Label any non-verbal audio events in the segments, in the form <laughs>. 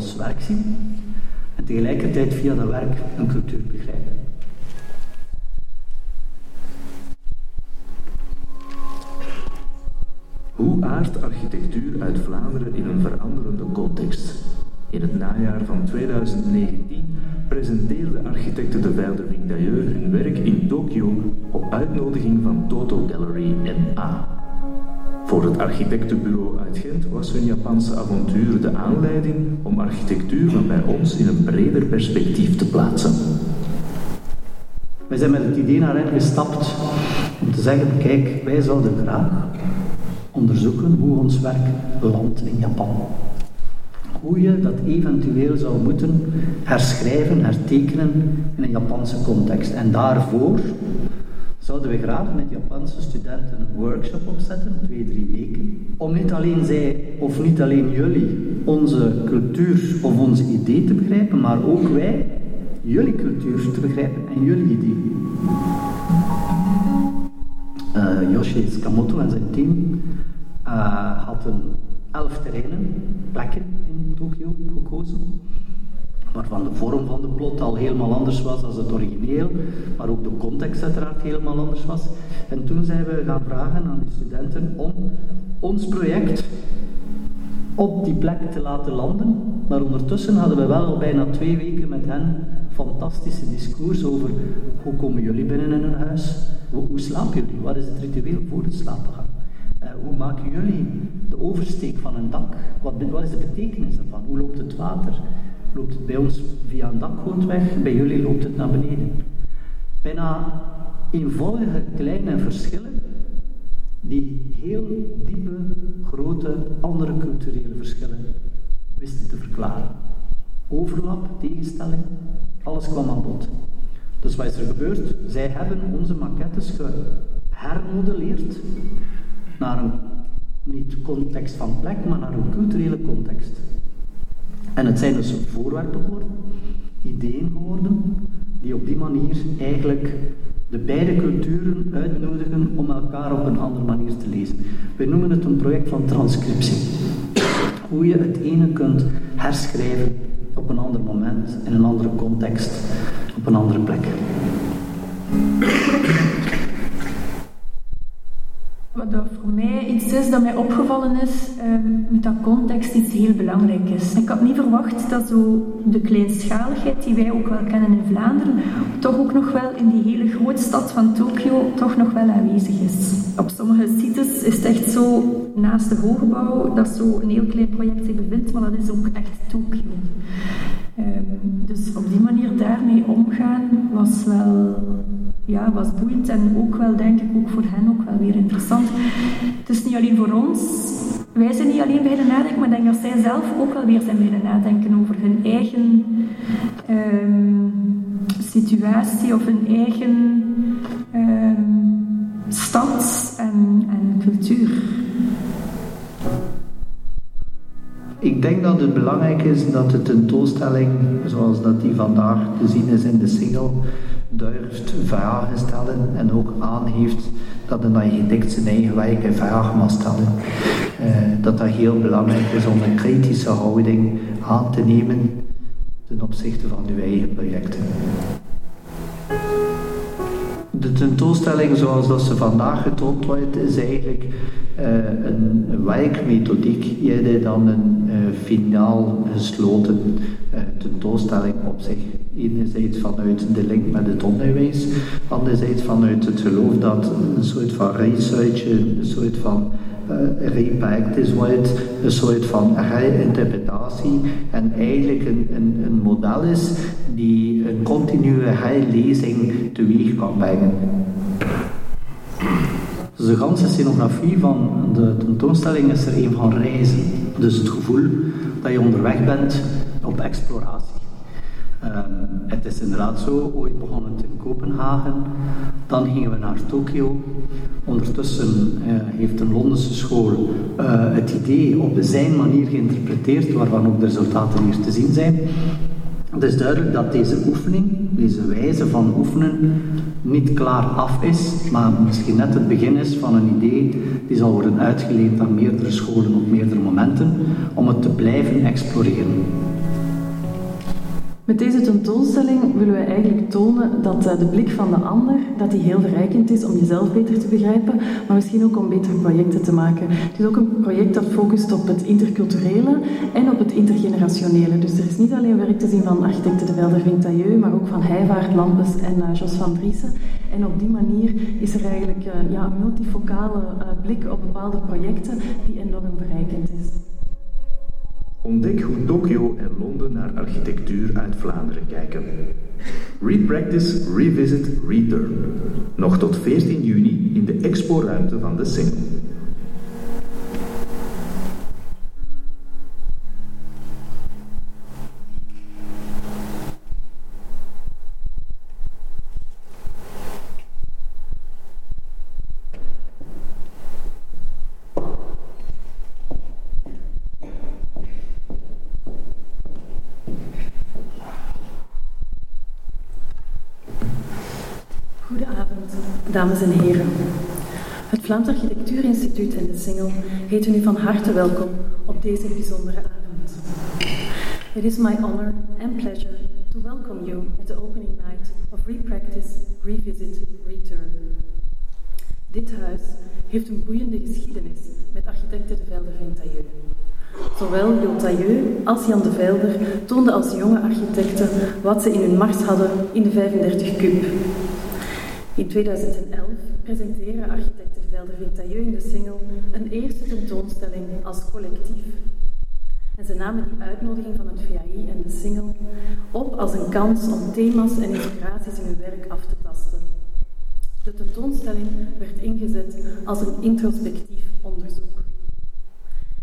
ons werk zien en tegelijkertijd via dat werk een cultuur begrijpen. Hoe aardt architectuur uit Vlaanderen in een veranderende context? In het najaar van 2019 presenteerde architecten de Vijlde Dailleur hun werk in Tokio op uitnodiging van Toto. Voor het architectenbureau uit Gent was hun Japanse avontuur de aanleiding om architectuur bij ons in een breder perspectief te plaatsen. Wij zijn met het idee naar hen gestapt om te zeggen, kijk, wij zouden graag onderzoeken hoe ons werk landt in Japan. Hoe je dat eventueel zou moeten herschrijven, hertekenen in een Japanse context. En daarvoor zouden we graag met Japanse studenten een workshop opzetten, twee, drie weken, om niet alleen zij of niet alleen jullie onze cultuur of onze idee te begrijpen, maar ook wij jullie cultuur te begrijpen en jullie idee. Uh, Yoshi Tsukamoto en zijn team uh, hadden elf terreinen, plekken in Tokio gekozen waarvan de vorm van de plot al helemaal anders was dan het origineel, maar ook de context uiteraard helemaal anders was. En toen zijn we gaan vragen aan de studenten om ons project op die plek te laten landen. Maar ondertussen hadden we wel al bijna twee weken met hen fantastische discours over hoe komen jullie binnen in een huis, hoe, hoe slapen jullie, wat is het ritueel voor het slapen gaan. Uh, hoe maken jullie de oversteek van een dak? Wat, wat is de betekenis ervan? Hoe loopt het water? Loopt bij ons via een dakgoot weg, bij jullie loopt het naar beneden. Bijna eenvoudige kleine verschillen die heel diepe, grote, andere culturele verschillen wisten te verklaren. Overlap, tegenstelling, alles kwam aan bod. Dus wat is er gebeurd? Zij hebben onze maquettes gehermodelleerd naar een, niet context van plek, maar naar een culturele context. En het zijn dus voorwerpen geworden, ideeën geworden, die op die manier eigenlijk de beide culturen uitnodigen om elkaar op een andere manier te lezen. Wij noemen het een project van transcriptie. Hoe je het ene kunt herschrijven op een ander moment, in een andere context, op een andere plek. Wat voor mij iets is dat mij opgevallen is, ehm, met dat context iets heel belangrijk is. Ik had niet verwacht dat zo de kleinschaligheid die wij ook wel kennen in Vlaanderen, toch ook nog wel in die hele grote stad van Tokio toch nog wel aanwezig is. Op sommige sites is het echt zo, naast de hoogbouw, dat zo een heel klein project zich bevindt, maar dat is ook echt Tokio. Ehm, dus op die manier daarmee omgaan was wel ja, was boeiend en ook wel, denk ik, ook voor hen ook wel weer interessant. Het is niet alleen voor ons, wij zijn niet alleen bij de nadenken, maar ik denk dat zij zelf ook wel weer zijn bij de nadenken over hun eigen um, situatie of hun eigen um, stad en, en cultuur. Ik denk dat het belangrijk is dat de tentoonstelling, zoals dat die vandaag te zien is in de single, durft vragen stellen en ook aangeeft dat een architect zijn eigen werk in vraag mag stellen. Uh, dat dat heel belangrijk is om een kritische houding aan te nemen ten opzichte van uw eigen projecten. De tentoonstelling zoals dat ze vandaag getoond wordt, is eigenlijk uh, een werkmethodiek eerder dan een uh, finaal gesloten uh, tentoonstelling op zich. Enerzijds vanuit de link met het onderwijs, anderzijds vanuit het geloof dat een soort van research, een soort van repractice wordt, een soort van reinterpretatie en eigenlijk een, een, een model is die een continue herlezing teweeg kan brengen. Dus de ganse scenografie van de tentoonstelling is er een van reizen. Dus het gevoel dat je onderweg bent op exploratie. Um, het is inderdaad zo, ooit begonnen het in Kopenhagen, dan gingen we naar Tokio. Ondertussen uh, heeft een Londense school uh, het idee op zijn manier geïnterpreteerd, waarvan ook de resultaten hier te zien zijn. Het is duidelijk dat deze oefening, deze wijze van oefenen, niet klaar af is, maar misschien net het begin is van een idee die zal worden uitgeleend aan meerdere scholen op meerdere momenten, om het te blijven exploreren. Met deze tentoonstelling willen wij eigenlijk tonen dat eh, de blik van de ander dat die heel verrijkend is om jezelf beter te begrijpen, maar misschien ook om betere projecten te maken. Het is ook een project dat focust op het interculturele en op het intergenerationele. Dus er is niet alleen werk te zien van architecten de Velder Vintayeux, maar ook van Heijvaart, Lampes en uh, Jos van Driessen. En op die manier is er eigenlijk uh, ja, een multifocale blik op bepaalde projecten die enorm verrijkend is. Ontdek hoe Tokio en Londen naar architectuur uit Vlaanderen kijken. Repractice, Revisit, Return. Nog tot 14 juni in de expo-ruimte van de Singel. Dames en heren, het Vlaams Architectuurinstituut en de Singel heten u van harte welkom op deze bijzondere avond. It is my honor and pleasure to welcome you at the opening night of Repractice, Revisit, Return. Dit huis heeft een boeiende geschiedenis met architecten de Velder van Tailleux. Zowel Jo Tailleux als Jan de Velder toonden als jonge architecten wat ze in hun mars hadden in de 35 Cube. In 2011 presenteren architecten de Velder Vitailleux in de Singel een eerste tentoonstelling als collectief. En ze namen die uitnodiging van het VAI en de Singel op als een kans om thema's en inspiraties in hun werk af te tasten. De tentoonstelling werd ingezet als een introspectief onderzoek.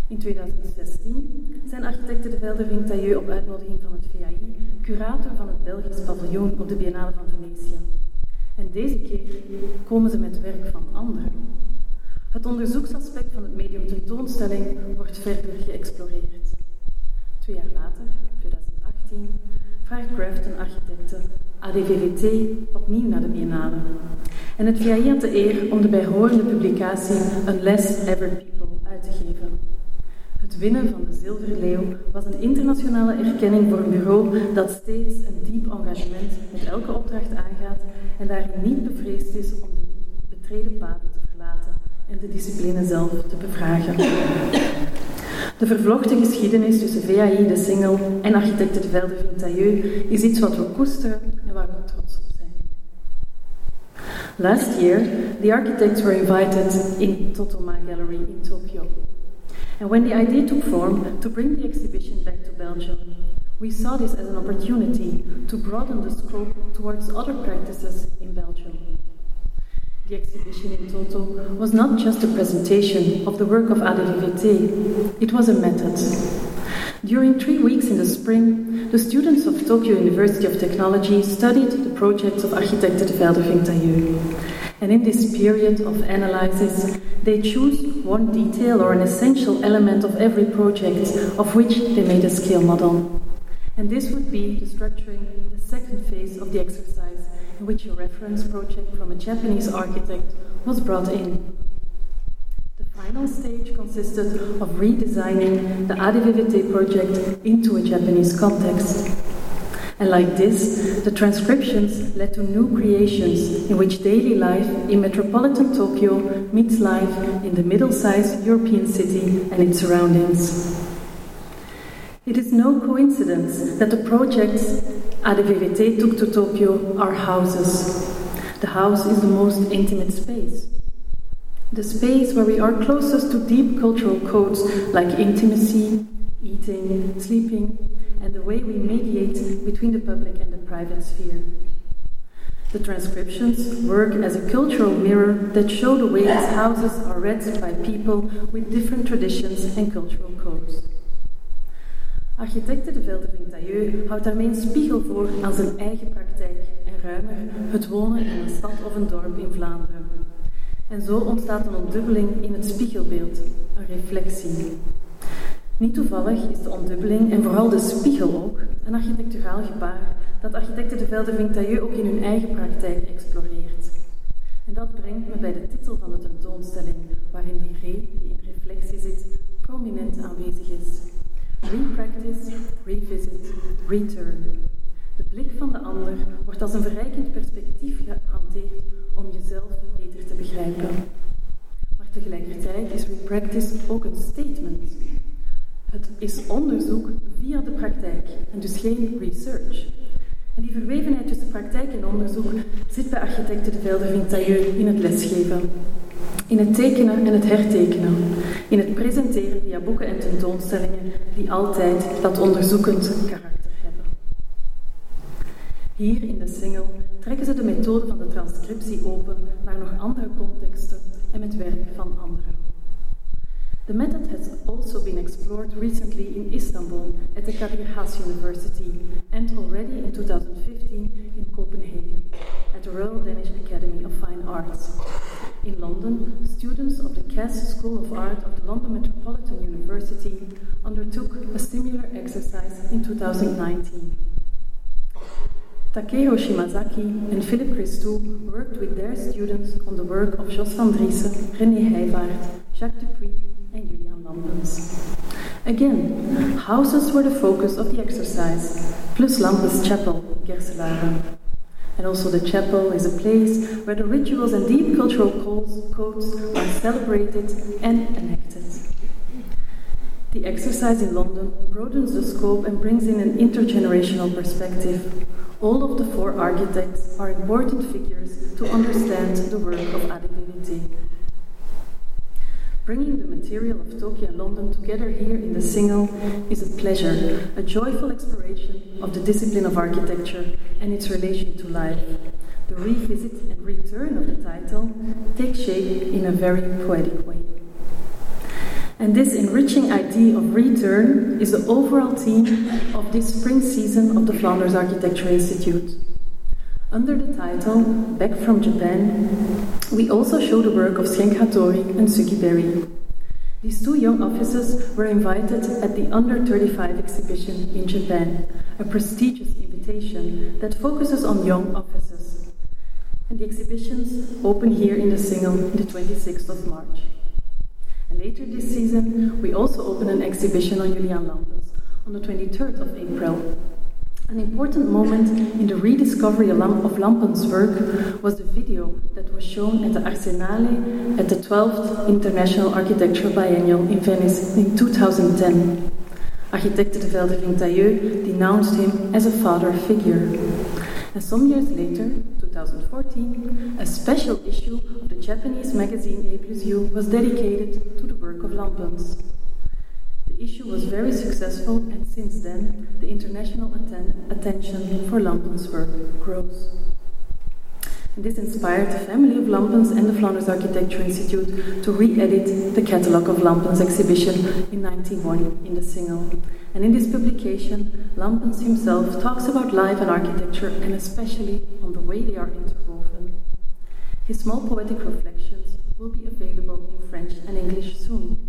In 2016 zijn architecten de Velder Vitailleux op uitnodiging van het VAI curator van het Belgisch paviljoen op de Biennale van Venetië. En deze keer komen ze met werk van anderen. Het onderzoeksaspect van het medium tentoonstelling wordt verder geëxploreerd. Twee jaar later, 2018, vraagt Grafton Architecten ADVVT opnieuw naar de Biennale. En het VAI had de eer om de bijhorende publicatie Unless Ever People uit te geven. Het winnen van de Zilveren Leeuw was een internationale erkenning voor een bureau dat steeds een diep engagement met elke opdracht aangaat en daarin niet bevreesd is om de betreden paden te verlaten en de discipline zelf te bevragen. De vervlochten geschiedenis tussen VAI, de Singel en architecten de Velde Vintayeux is iets wat we koesteren en waar we trots op zijn. Last year, the architects were invited in Totoma Gallery in Tokyo. And when the idea took form to bring the exhibition back to Belgium, We saw this as an opportunity to broaden the scope towards other practices in Belgium. The exhibition in Toto was not just a presentation of the work of ADVVT, it was a method. During three weeks in the spring, the students of Tokyo University of Technology studied the projects of architect Vylder Vinck Taillieu. And in this period of analysis, they choose one detail or an essential element of every project of which they made a scale model. And this would be the structuring the second phase of the exercise, in which a reference project from a Japanese architect was brought in. The final stage consisted of redesigning the ADVVT project into a Japanese context. And like this, the transcriptions led to new creations in which daily life in metropolitan Tokyo meets life in the middle sized European city and its surroundings. It is no coincidence that the projects ADVVT took to Tokyo are houses. The house is the most intimate space. The space where we are closest to deep cultural codes like intimacy, eating, sleeping, and the way we mediate between the public and the private sphere. The transcriptions work as a cultural mirror that show the way these houses are read by people with different traditions and cultural codes. Architecte de Velde Vintayeux houdt daarmee een spiegel voor aan zijn eigen praktijk en ruimer het wonen in een stad of een dorp in Vlaanderen. En zo ontstaat een ontdubbeling in het spiegelbeeld, een reflectie. Niet toevallig is de ontdubbeling en vooral de spiegel ook een architecturaal gebaar dat architecten de Velde Vintayeux ook in hun eigen praktijk exploreert. En dat brengt me bij de titel van de tentoonstelling, waarin die reflectie zit, prominent aanwezig is. Repractice, revisit, return. blik van de ander wordt als een verrijkend perspectief gehanteerd om jezelf beter te begrijpen. Maar tegelijkertijd is Repractice ook een statement. Het is onderzoek via de praktijk en dus geen research. En die verwevenheid tussen praktijk en onderzoek zit bij architecten de Velder Vintailleux in het lesgeven. In het tekenen en het hertekenen. In het presenteren via boeken en tentoonstellingen die altijd dat onderzoekend karakter hebben. Hier in de single trekken ze de methode van de transcriptie open naar nog andere contexten en met werk van anderen. The method has also been explored recently in Istanbul at the Kadir Has University and already in 2015 in Copenhagen at the Royal Danish Academy of Fine Arts. In London, students of the Cass School of Art of the London Metropolitan University undertook a similar exercise in 2019. Takero Shimazaki and Philip Christou worked with their students on the work of Jos van Driessche, René Heyvaert, Jacques Dupuis, and. Again, houses were the focus of the exercise, plus Lampens Chapel, Gerselaren. And also, the chapel is a place where the rituals and deep cultural codes are celebrated and enacted. The exercise in London broadens the scope and brings in an intergenerational perspective. All of the four architects are important figures to understand the work of Adi Bringing the material of Tokyo and London together here in the Singel is a pleasure, a joyful exploration of the discipline of architecture and its relation to life. The revisit and return of the title takes shape in a very poetic way. And this enriching idea of return is the overall theme of this spring season of the Flanders Architecture Institute. Under the title Back from Japan, we also show the work of Shenk Hattori and Suki Berry. These two young officers were invited at the Under 35 exhibition in Japan, a prestigious invitation that focuses on young officers. And the exhibitions open here in the Singel the 26th of March. And later this season, we also open an exhibition on Juliaan Lampens on the 23rd of April an important moment in the rediscovery of Lampens' work was the video that was shown at the Arsenale at the 12th International Architecture Biennial in Venice in 2010. Architect de Vylder Taillieu denounced him as a father figure. And some years later, 2014, a special issue of the Japanese magazine A Plus U was dedicated to the work of Lampens. The issue was very successful, and since then, the international atten- attention for Lampens' work grows. This inspired the family of Lampens and the Flanders Architecture Institute to re edit the catalogue of Lampens exhibition in 91 in the Singel. And in this publication, Lampens himself talks about life and architecture, and especially on the way they are interwoven. His small poetic reflections will be available in French and English soon.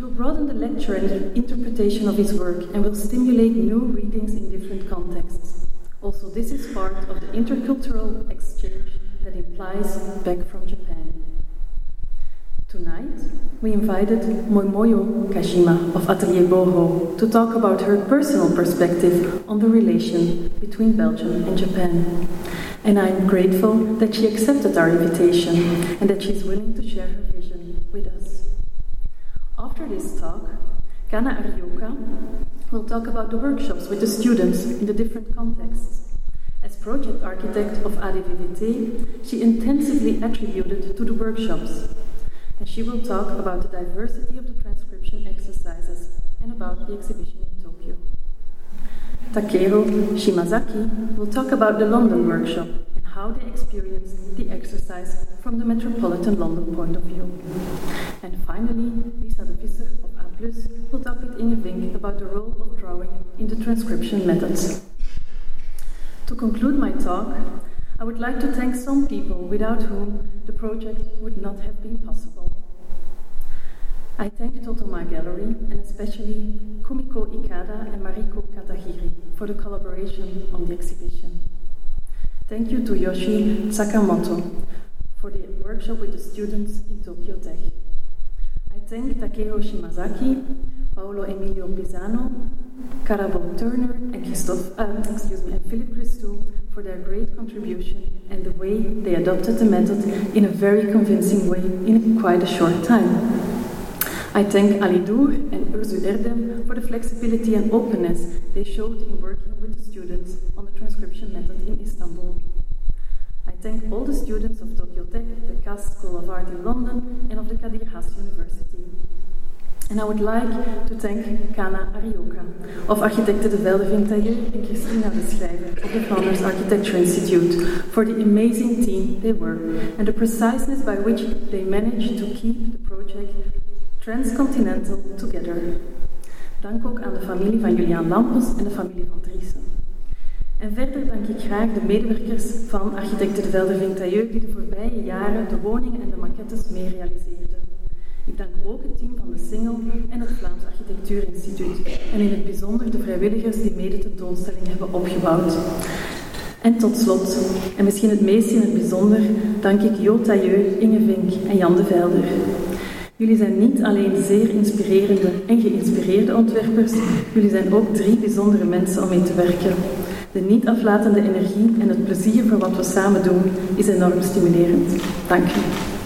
Will broaden the lecture and interpretation of his work and will stimulate new readings in different contexts. Also, this is part of the intercultural exchange that implies back from Japan. Tonight, we invited Momoyo Kaijima of Atelier Bow-Wow to talk about her personal perspective on the relation between Belgium and Japan. And I'm grateful that she accepted our invitation and that she's willing to share her. This talk, Kana Arioka will talk about the workshops with the students in the different contexts. As project architect of ADVVT, she intensively attributed to the workshops. And she will talk about the diversity of the transcription exercises and about the exhibition in Tokyo. Takero Shimazaki will talk about the London workshop how they experienced the exercise from the Metropolitan London point of view. And finally, Lisa de Visscher of A+, will talk with Inge Vinck about the role of drawing in the transcription methods. To conclude my talk, I would like to thank some people without whom the project would not have been possible. I thank Totoma Gallery and especially Kumiko Ikada and Mariko Katahiri for the collaboration on the exhibition. Thank you to Yoshi Tsukamoto for the workshop with the students in Tokyo Tech. I thank Takero Shimazaki, Paolo Emilio Pisano, Karabel Turner and Christophe, uh, excuse me, and Philip Christou for their great contribution and the way they adopted the method in a very convincing way in quite a short time. I thank Ali and Urzu Erdem for the flexibility and openness they showed in working with the students transcription method in Istanbul. I thank all the students of Tokyo Tech, the Cass School of Art in London, and of the Kadir Has University. And I would like to thank Kana Arioka of Architecten de Vylder Vinck Taillieu and Christina de Schrijver of the Flanders Architecture Institute for the amazing team they were and the preciseness by which they managed to keep the project transcontinental together. Dank ook aan de familie van Juliaan Lampens en de familie van Driessche. En verder dank ik graag de medewerkers van Architecten de Velde Vintayeux die de voorbije jaren de woningen en de maquettes mee realiseerden. Ik dank ook het team van de Singel en het Vlaams Architectuurinstituut en in het bijzonder de vrijwilligers die mede tentoonstelling hebben opgebouwd. En tot slot, en misschien het meest in het bijzonder, dank ik Jo Tailleux, Inge Vink en Jan de Velder. Jullie zijn niet alleen zeer inspirerende en geïnspireerde ontwerpers, jullie zijn ook drie bijzondere mensen om mee te werken. De niet aflatende energie en het plezier voor wat we samen doen is enorm stimulerend. Dank je.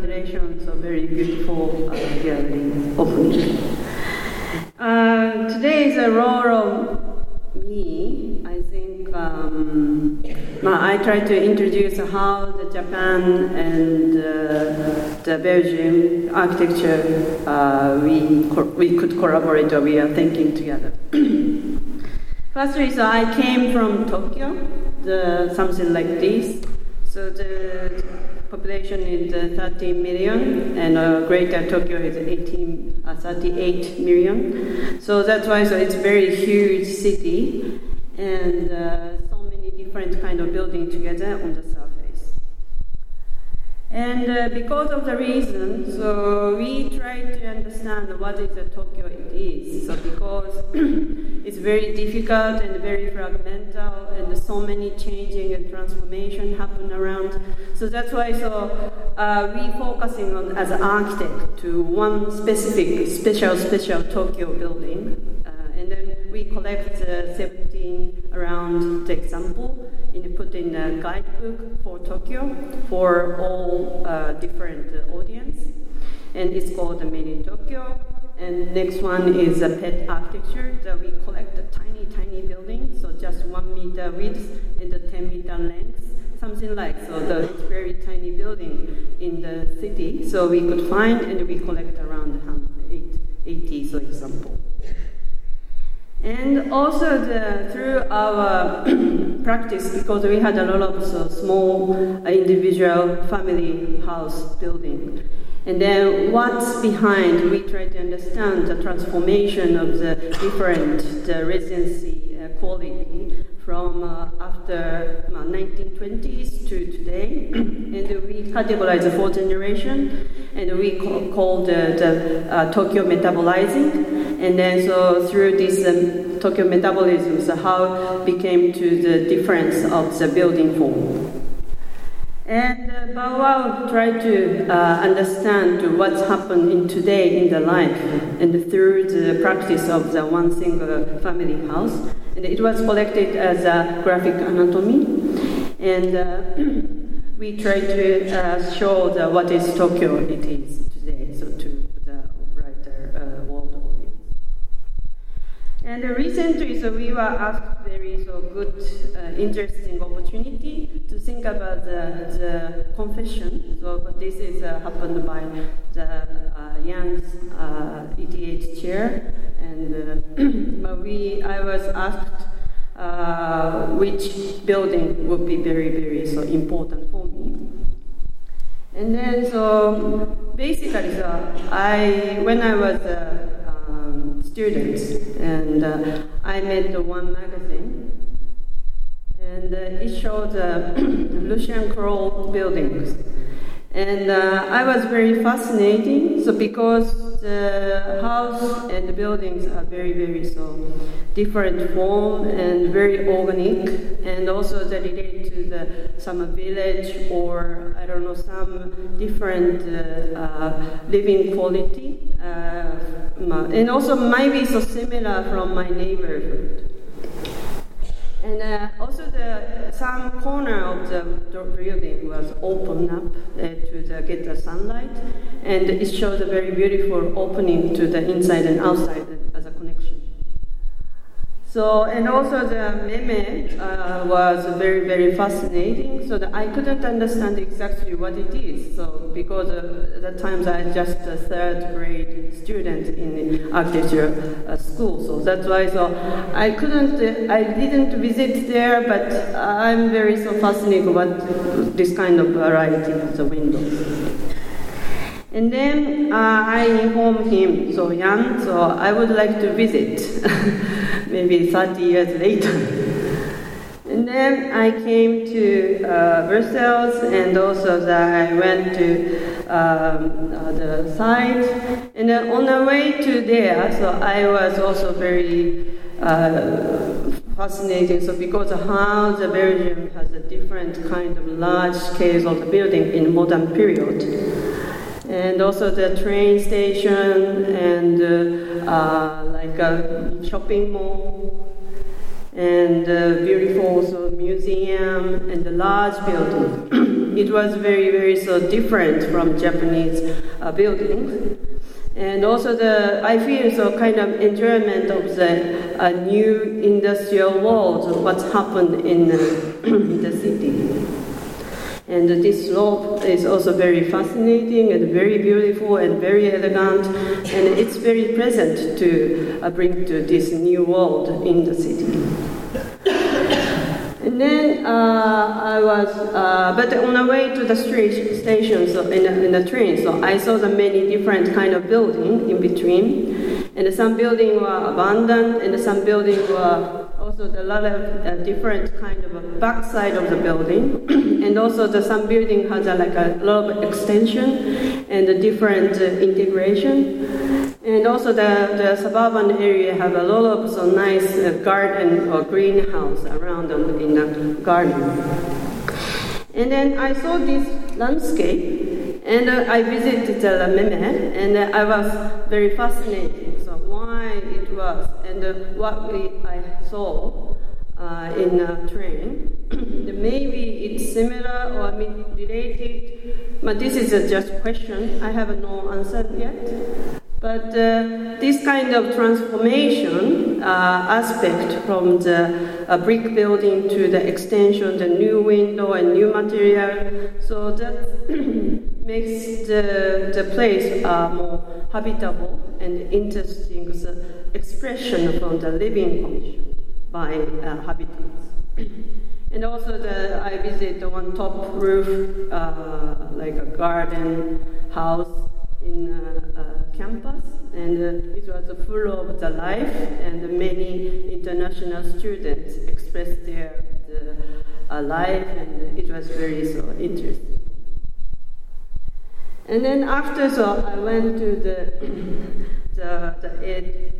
Congratulations on very beautiful uh, opening. Uh, today is a role of me. I think um, I try to introduce how the Japan and uh, the Belgium architecture uh, we we could collaborate or we are thinking together. <clears throat> Firstly, so I came from Tokyo, the, something like this. So the population is uh, 13 million, and uh, Greater Tokyo is 18, uh, 38 million. So that's why so it's a very huge city, and uh, so many different kind of buildings together on the surface. And uh, because of the reason, so we try to understand what is the Tokyo it is. So because <clears throat> it's very difficult and very fragmental, and so many changing and transformation happen around. So that's why so uh, we focusing on as an architect to one specific special special Tokyo building, uh, and then we collect uh, 17 around the example and put in a guidebook for Tokyo for all uh, different audience, and it's called the Made in Tokyo. And next one is a pet architecture that we collect a tiny, tiny building, so just one meter width and a 10 meter length, something like so. The it's very tiny building in the city, so we could find and we collect around 80, for example. And also the, through our <clears throat> practice, because we had a lot of so small uh, individual family house building. And then what's behind, we try to understand the transformation of the different the residency uh, quality from uh, after uh, 1920s to today. <clears throat> and we categorize the fourth generation, and we call, call the, the uh, Tokyo metabolizing. And then so through this um, Tokyo metabolism, so how became to the difference of the building form. And uh, Bao tried to uh, understand what's happened in today in the life and through the practice of the one single family house. And it was collected as a graphic anatomy. And uh, <clears throat> we tried to uh, show the, what is Tokyo it is today, so to the writer uh, world audience. And recently, so we were asked very so good, uh, interesting opportunity to think about the, the confession. So, this is uh, happened by the uh, uh, ETH chair, and uh, <clears throat> we, I was asked uh, which building would be very, very so important for me. And then, so basically, so I when I was students, and uh, I made the one magazine, and uh, it showed the Lucien Kroll buildings. And uh, I was very fascinating, so because the house and the buildings are very, very so different form and very organic, and also they relate to the some village or I don't know some different uh, uh, living quality, uh, and also maybe so similar from my neighborhood. And uh, also, the some corner of the, the building was opened up uh, to the, get the sunlight, and it shows a very beautiful opening to the inside and outside as a connection. So, and also the MéMé uh, was very, very fascinating. So that I couldn't understand exactly what it is. So, because uh, at the times I was just a third grade student in the architecture uh, school. So that's why. So I couldn't, uh, I didn't visit there, but I'm very so fascinated about this kind of variety of the windows. And then uh, I informed him, so Jan, so I would like to visit, <laughs> maybe 30 years later. and then I came to uh, Brussels, and also that I went to um, uh, the site. And then on the way to there, so I was also very uh, fascinating. So because how the Belgium has a different kind of large scale of the building in modern period and also the train station and uh, uh, like a shopping mall and beautiful also museum and the large building. <clears throat> it was very very so different from Japanese uh, buildings. And also the I feel so kind of enjoyment of the uh, new industrial world, what's happened in <clears throat> the city. And this slope is also very fascinating and very beautiful and very elegant, and it's very present to uh, bring to this new world in the city. And then uh, I was, uh, but on the way to the street station, so in, the, in the train, so I saw the many different kind of building in between, and some building were abandoned, and some building were also a lot of uh, different kind of a backside of the building, <clears throat> and also the some building has a, like a lot of extension and a different uh, integration, and also the, the suburban area have a lot of so nice uh, garden or greenhouse around them in the garden. And then I saw this landscape, and uh, I visited the MéMé, and uh, I was very fascinated. Why it was, and uh, what we, I saw uh, in a train. <clears throat> Maybe it's similar or related, but this is just a just question. I have no answer yet. But uh, this kind of transformation uh, aspect from the uh, brick building to the extension, the new window and new material, so that <clears throat> makes the, the place uh, more habitable and interesting as expression from the living condition by uh, habitants. and also the, I visit one top roof, uh, like a garden house in uh, uh, campus, and uh, it was full of the life, and many international students expressed their the, life, and it was very so interesting. And then after so I went to the <coughs> the, the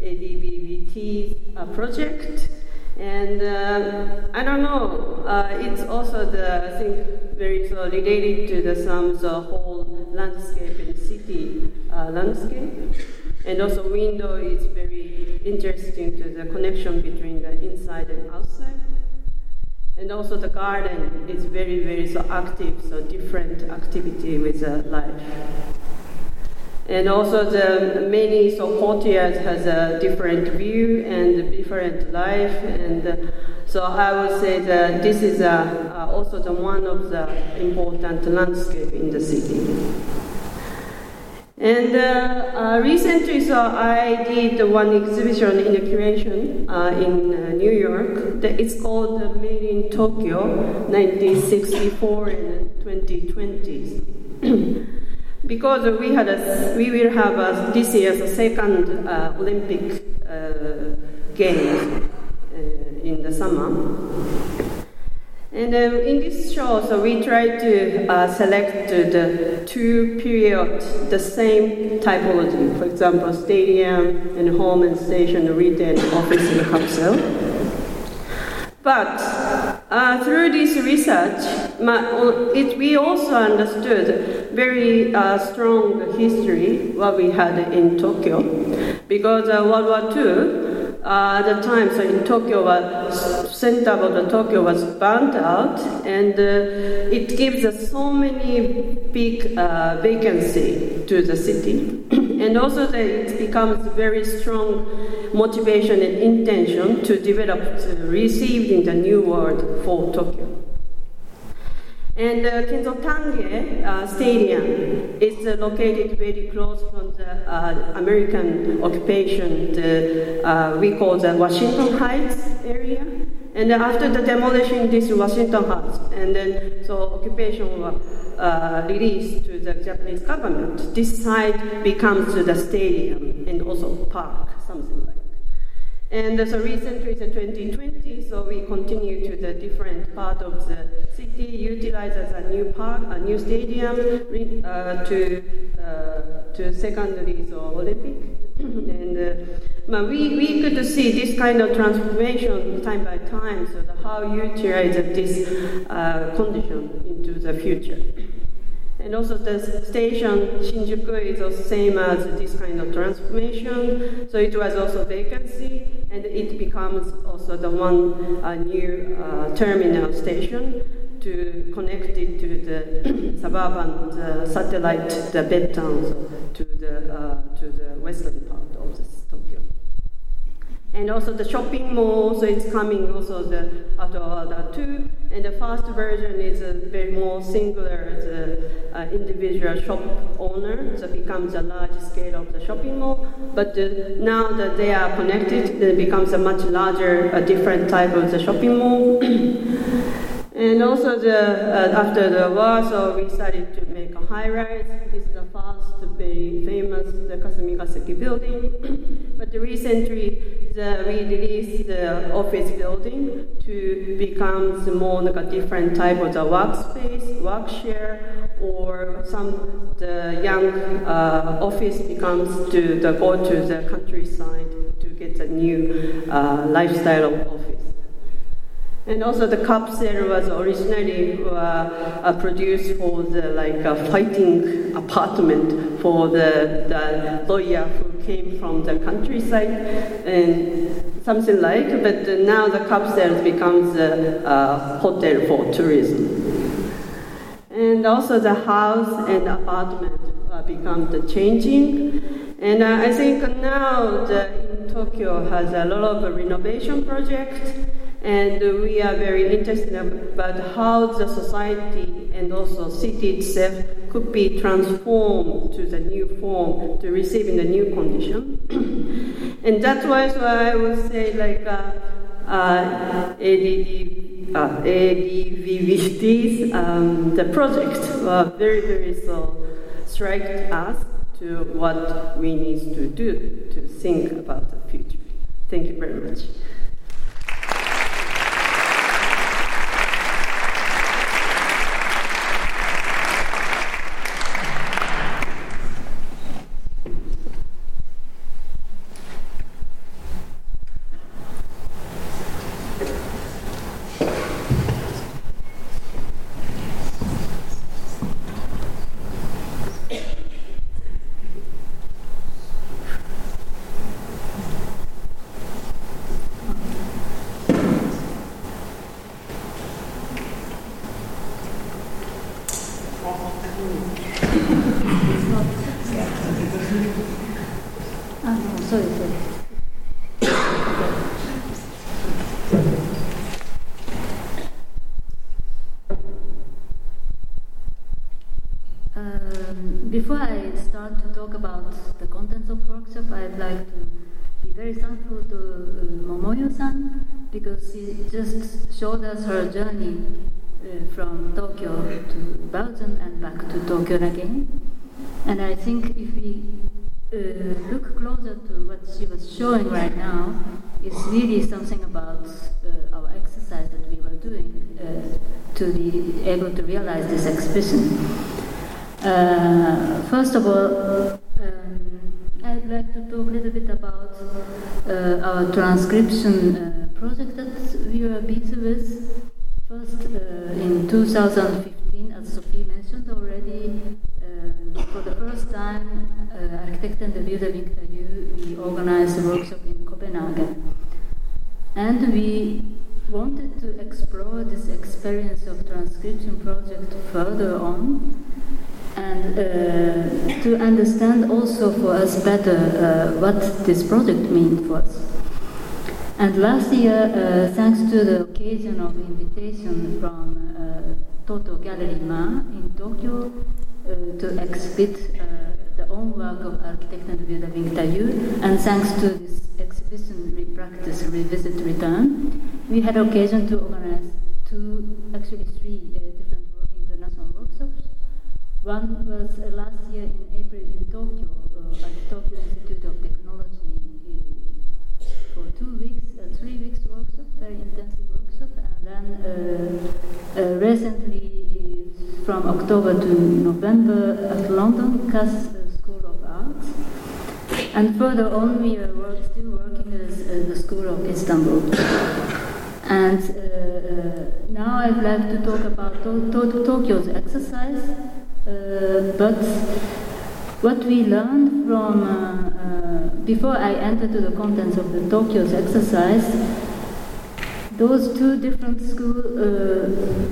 ADVVT uh, project, and uh, I don't know. Uh, it's also the I think very so related to the some the whole landscape and city uh, landscape, and also window is very interesting to the connection between the inside and outside. And also the garden is very, very so active, so different activity with uh, life. And also the many so courtyards has a different view and different life. And uh, so I would say that this is uh, uh, also the one of the important landscape in the city. And uh, uh, recently, so I did one exhibition in the curation uh, in uh, New York. It's called Made in Tokyo, 1964 and 2020. <clears throat> because we had a, we will have a, this year's second uh, Olympic uh, games uh, in the summer. And um, in this show, so we try to uh, select the two periods, the same typology. For example, stadium and home and station, retail, office, and capsule. But uh, through this research, my, it, we also understood very uh, strong history what we had in Tokyo, because uh, World War II uh, at the time, so in Tokyo, was center of the Tokyo was burnt out, and uh, it gives us so many big uh, vacancy to the city, <clears throat> and also that it becomes very strong motivation and intention to develop, to receive in the new world for Tokyo. And uh, Kenzo Tange uh, Stadium is uh, located very close from the uh, American occupation, the, uh, we call the Washington Heights area. And after the demolition, this Washington Heights, and then so occupation was uh, released to the Japanese government. This site becomes the stadium and also park, something like. And so recently, the 2020, so we continue to the different part of the city, utilize as a new park, a new stadium uh, to uh, to secondary so Olympic. <clears throat> and uh, we, we could see this kind of transformation time by time, so the how utilize this uh, condition into the future. And also the station Shinjuku is the same as this kind of transformation. So it was also vacancy, and it becomes also the one uh, new uh, terminal station to connect it to the <clears throat> suburban the satellite the bed towns to the uh, to the western part of the Tokyo. And also the shopping mall, so it's coming also the after the too. And the first version is a very more singular, the uh, individual shop owner, so becomes a large scale of the shopping mall. But uh, now that they are connected, it becomes a much larger, a different type of the shopping mall. <clears throat> and also the uh, after the war, so we started to make a high rise. This is the first very famous the Kasumigaseki building. <clears throat> but recently the, we released the office building to become more like a different type of the workspace, work share, or some the young uh, office becomes to the, go to the countryside to get a new uh, lifestyle of office. And also the capsule was originally uh, uh, produced for the like fighting apartment for the, the lawyer who came from the countryside and something like. But now the capsule becomes a, a hotel for tourism. And also the house and apartment uh, become the changing. And uh, I think now the, in Tokyo has a lot of renovation projects and we are very interested about how the society and also city itself could be transformed to the new form, to receiving the new condition. <clears throat> and that's why so I would say like uh, uh, ADD, uh, ADVVDs, um, the project very, very so strike us to what we need to do to think about the future. Thank you very much. Showed us her journey uh, from Tokyo to Belgium and back to Tokyo again. And I think if we uh, look closer to what she was showing right now, it's really something about uh, our exercise that we were doing uh, to be able to realize this exhibition. Uh, first of all, um, I'd like to talk a little bit about uh, our transcription uh, project that we were busy with. First, in 2015, as Sophie mentioned already, for the first time, uh, Architecten de Vylder Vinck Taillieu, we organized a workshop in Copenhagen. And we wanted to explore this experience of transcription project further on and uh, to understand also for us better uh, what this project means for us. And last year, uh, thanks to the occasion of invitation from uh, Toto Gallery Ma in Tokyo uh, to exhibit uh, the own work of architect and Vylder Vinck Taillieu, and thanks to this exhibition Repractice, Revisit, Return, we had occasion to organize two, actually three one was uh, last year in April in Tokyo uh, at the Tokyo Institute of Technology uh, for two weeks, a three weeks workshop, very intensive workshop, and then recently from October to November at London, Cass School of Arts. And further on, we are work, still working at the School of Istanbul. And uh, uh, now I'd like to talk about to to Tokyo's exercise uh, but what we learned from uh, uh, before I entered to the contents of the Tokyo's exercise, those two different schools,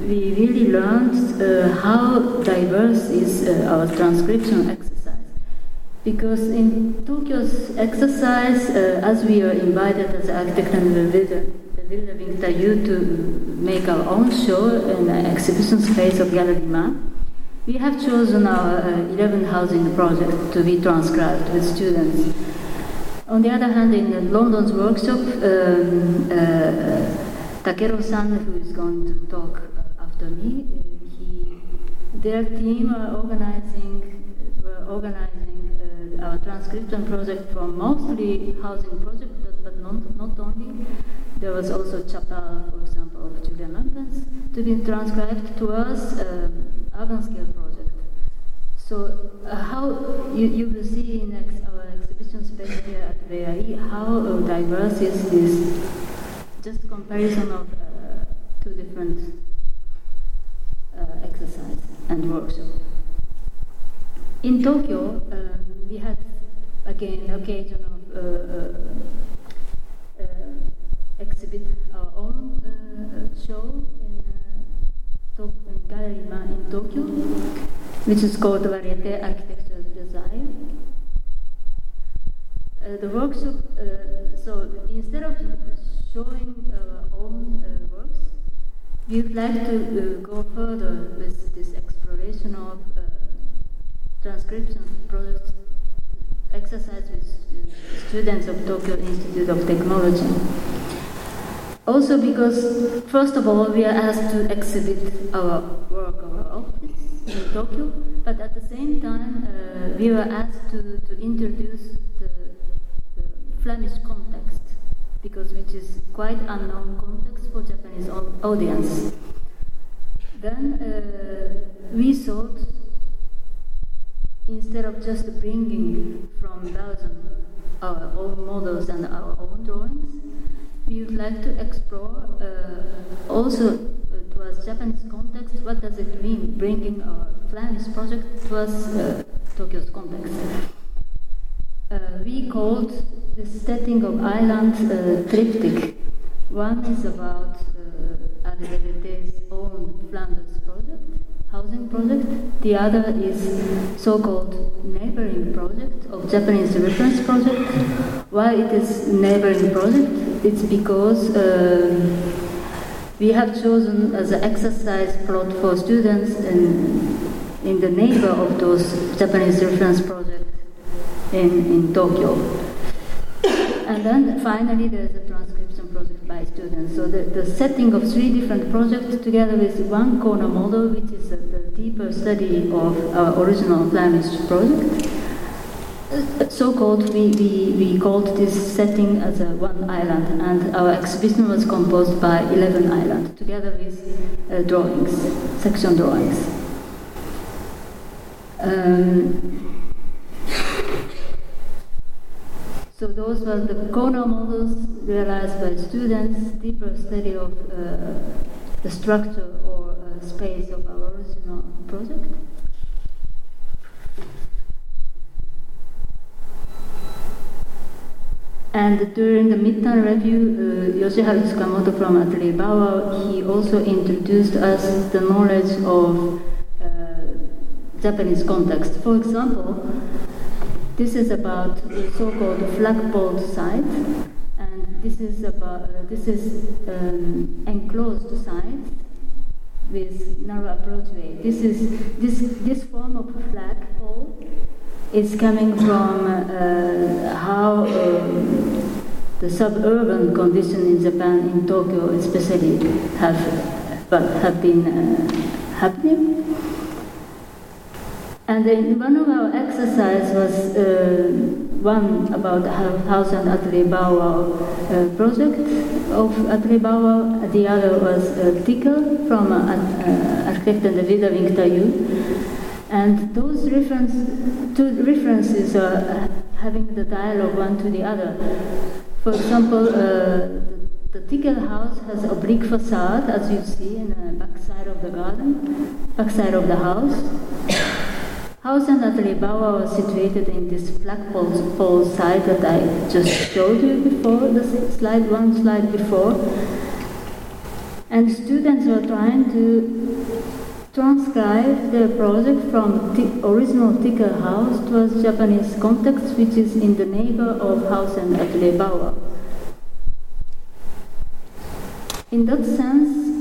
we really learned how diverse is our transcription exercise. Because in Tokyo's exercise, uh, as we are invited as architect and the Vylder Taillieu to make our own show in the exhibition space of Gallery we have chosen our uh, 11 housing project to be transcribed with students. On the other hand, in London's workshop, um, uh, Takero-san, who is going to talk after me, he, their team are organizing, were organizing uh, our transcription project for mostly housing project, but, but not, not only. There was also Chapel, for example, of Juliaan Lampens to be transcribed to us. Um, urban scale project. So uh, how you, you will see in ex our exhibition space here at VAi how uh, diverse is this just comparison of uh, two different uh, exercise and workshop. In Tokyo, um, we had again occasion of uh, uh, exhibit our own show gallery in Tokyo, which is called Varieté Architectural Design. Uh, the workshop, uh, so instead of showing our own uh, works, we would like to uh, go further with this exploration of uh, transcription project exercise with uh, students of Tokyo Institute of Technology. Also because, first of all, we are asked to exhibit our work, our office in Tokyo, but at the same time, uh, we were asked to, to introduce the, the, Flemish context, because which is quite unknown context for Japanese audience. Then uh, we thought, instead of just bringing from Belgium our own models and our own drawings, we would like to explore uh, also uh, to us Japanese context, what does it mean bringing our Flemish project to us uh, Tokyo's context. Uh, we called the setting of island uh, triptych. One is about uh, own Flanders project, housing project. The other is so-called neighboring project of Japanese reference project. Why it is neighboring project? It's because um, we have chosen as an exercise plot for students in, in the neighbor of those Japanese reference project in, in Tokyo. And then finally there's a transcription project by students. So the, the setting of three different projects together with one corner model, which is a, the deeper study of our original Flemish project. so-called, we, we, we called this setting as a one island, and our exhibition was composed by 11 islands, together with uh, drawings, section drawings. Um, so those were the corner models realized by students, deeper study of uh, the structure or uh, space of our original project. And during the midterm review, uh, Yoshiharu Tsukamoto from Atelier Bow-Wow, he also introduced us the knowledge of uh, Japanese context. For example, this is about the so-called flagpole site, and this is about uh, this is um, enclosed site with narrow approachway. This is this this form of flagpole is coming from uh, how um, the suburban condition in Japan, in Tokyo especially, have but have been uh, happening. And then one of our exercises was uh, one about the House and Atelier Bow-Wow uh, project of Atelier Bow-Wow. The other was uh, Ticker from uh, uh, Architect and Vylder Vinck Taillieu. And those reference, two references are having the dialogue one to the other. For example, uh, the Ticker house has oblique facade, as you see in the back side of the garden, back side of the house. House and Atelier Bow-Wow was situated in this flagpole pole site that I just showed you before, the slide, one slide before. And students were trying to transcribe the project from the original Ticker house towards Japanese context, which is in the neighbor of House and Atelier Bauer. In that sense,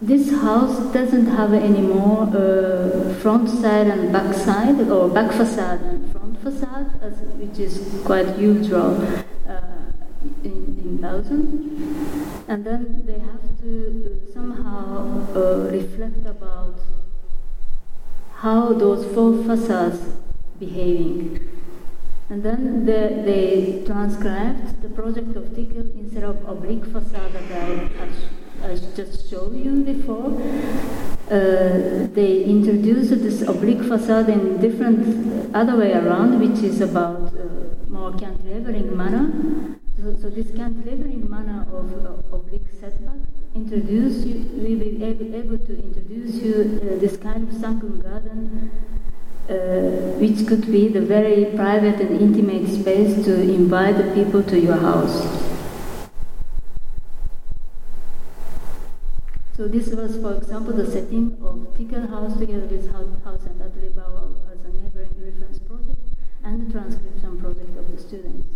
this house doesn't have any more uh, front side and back side, or back facade and front facade, as, which is quite usual uh, in, in Belgium. And then they have to uh, somehow uh, reflect about how those four facades behaving. And then they, they transcribed the project of Tickle instead of oblique facade that I, I just showed you before. Uh, they introduced this oblique facade in different other way around, which is about uh, more cantilevering manner. So, so, this cantilevering manner of uh, oblique setback introduce you, we will be able, able to introduce you uh, this kind of sunken garden uh, which could be the very private and intimate space to invite the people to your house. So this was, for example, the setting of Ticker House together with House and Atelier Bow-Wow as a neighboring reference project and the transcription project of the students.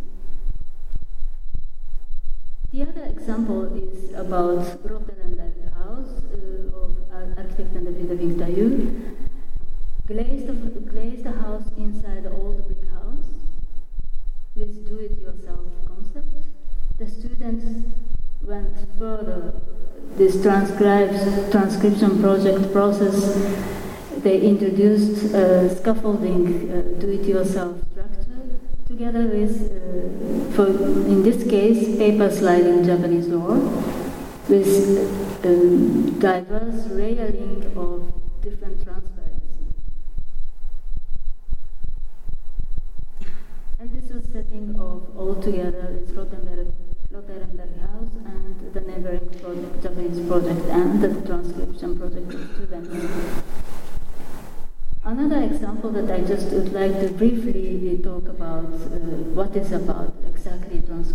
The other example is about Rottenberg House uh, of architect and Vylder Vinck Taillieu glazed, the glazed house inside the old brick house with do-it-yourself concept. The students went further. This transcription project process. They introduced uh, scaffolding uh, do-it-yourself structure together with, uh, for in this case, paper sliding Japanese door with um, diverse railing of different transfer setting of all together is Rottenberg, Rottenberg House and the neighboring project, Japanese project and the transcription project students. Another example that I just would like to briefly talk about uh, what is about exactly trans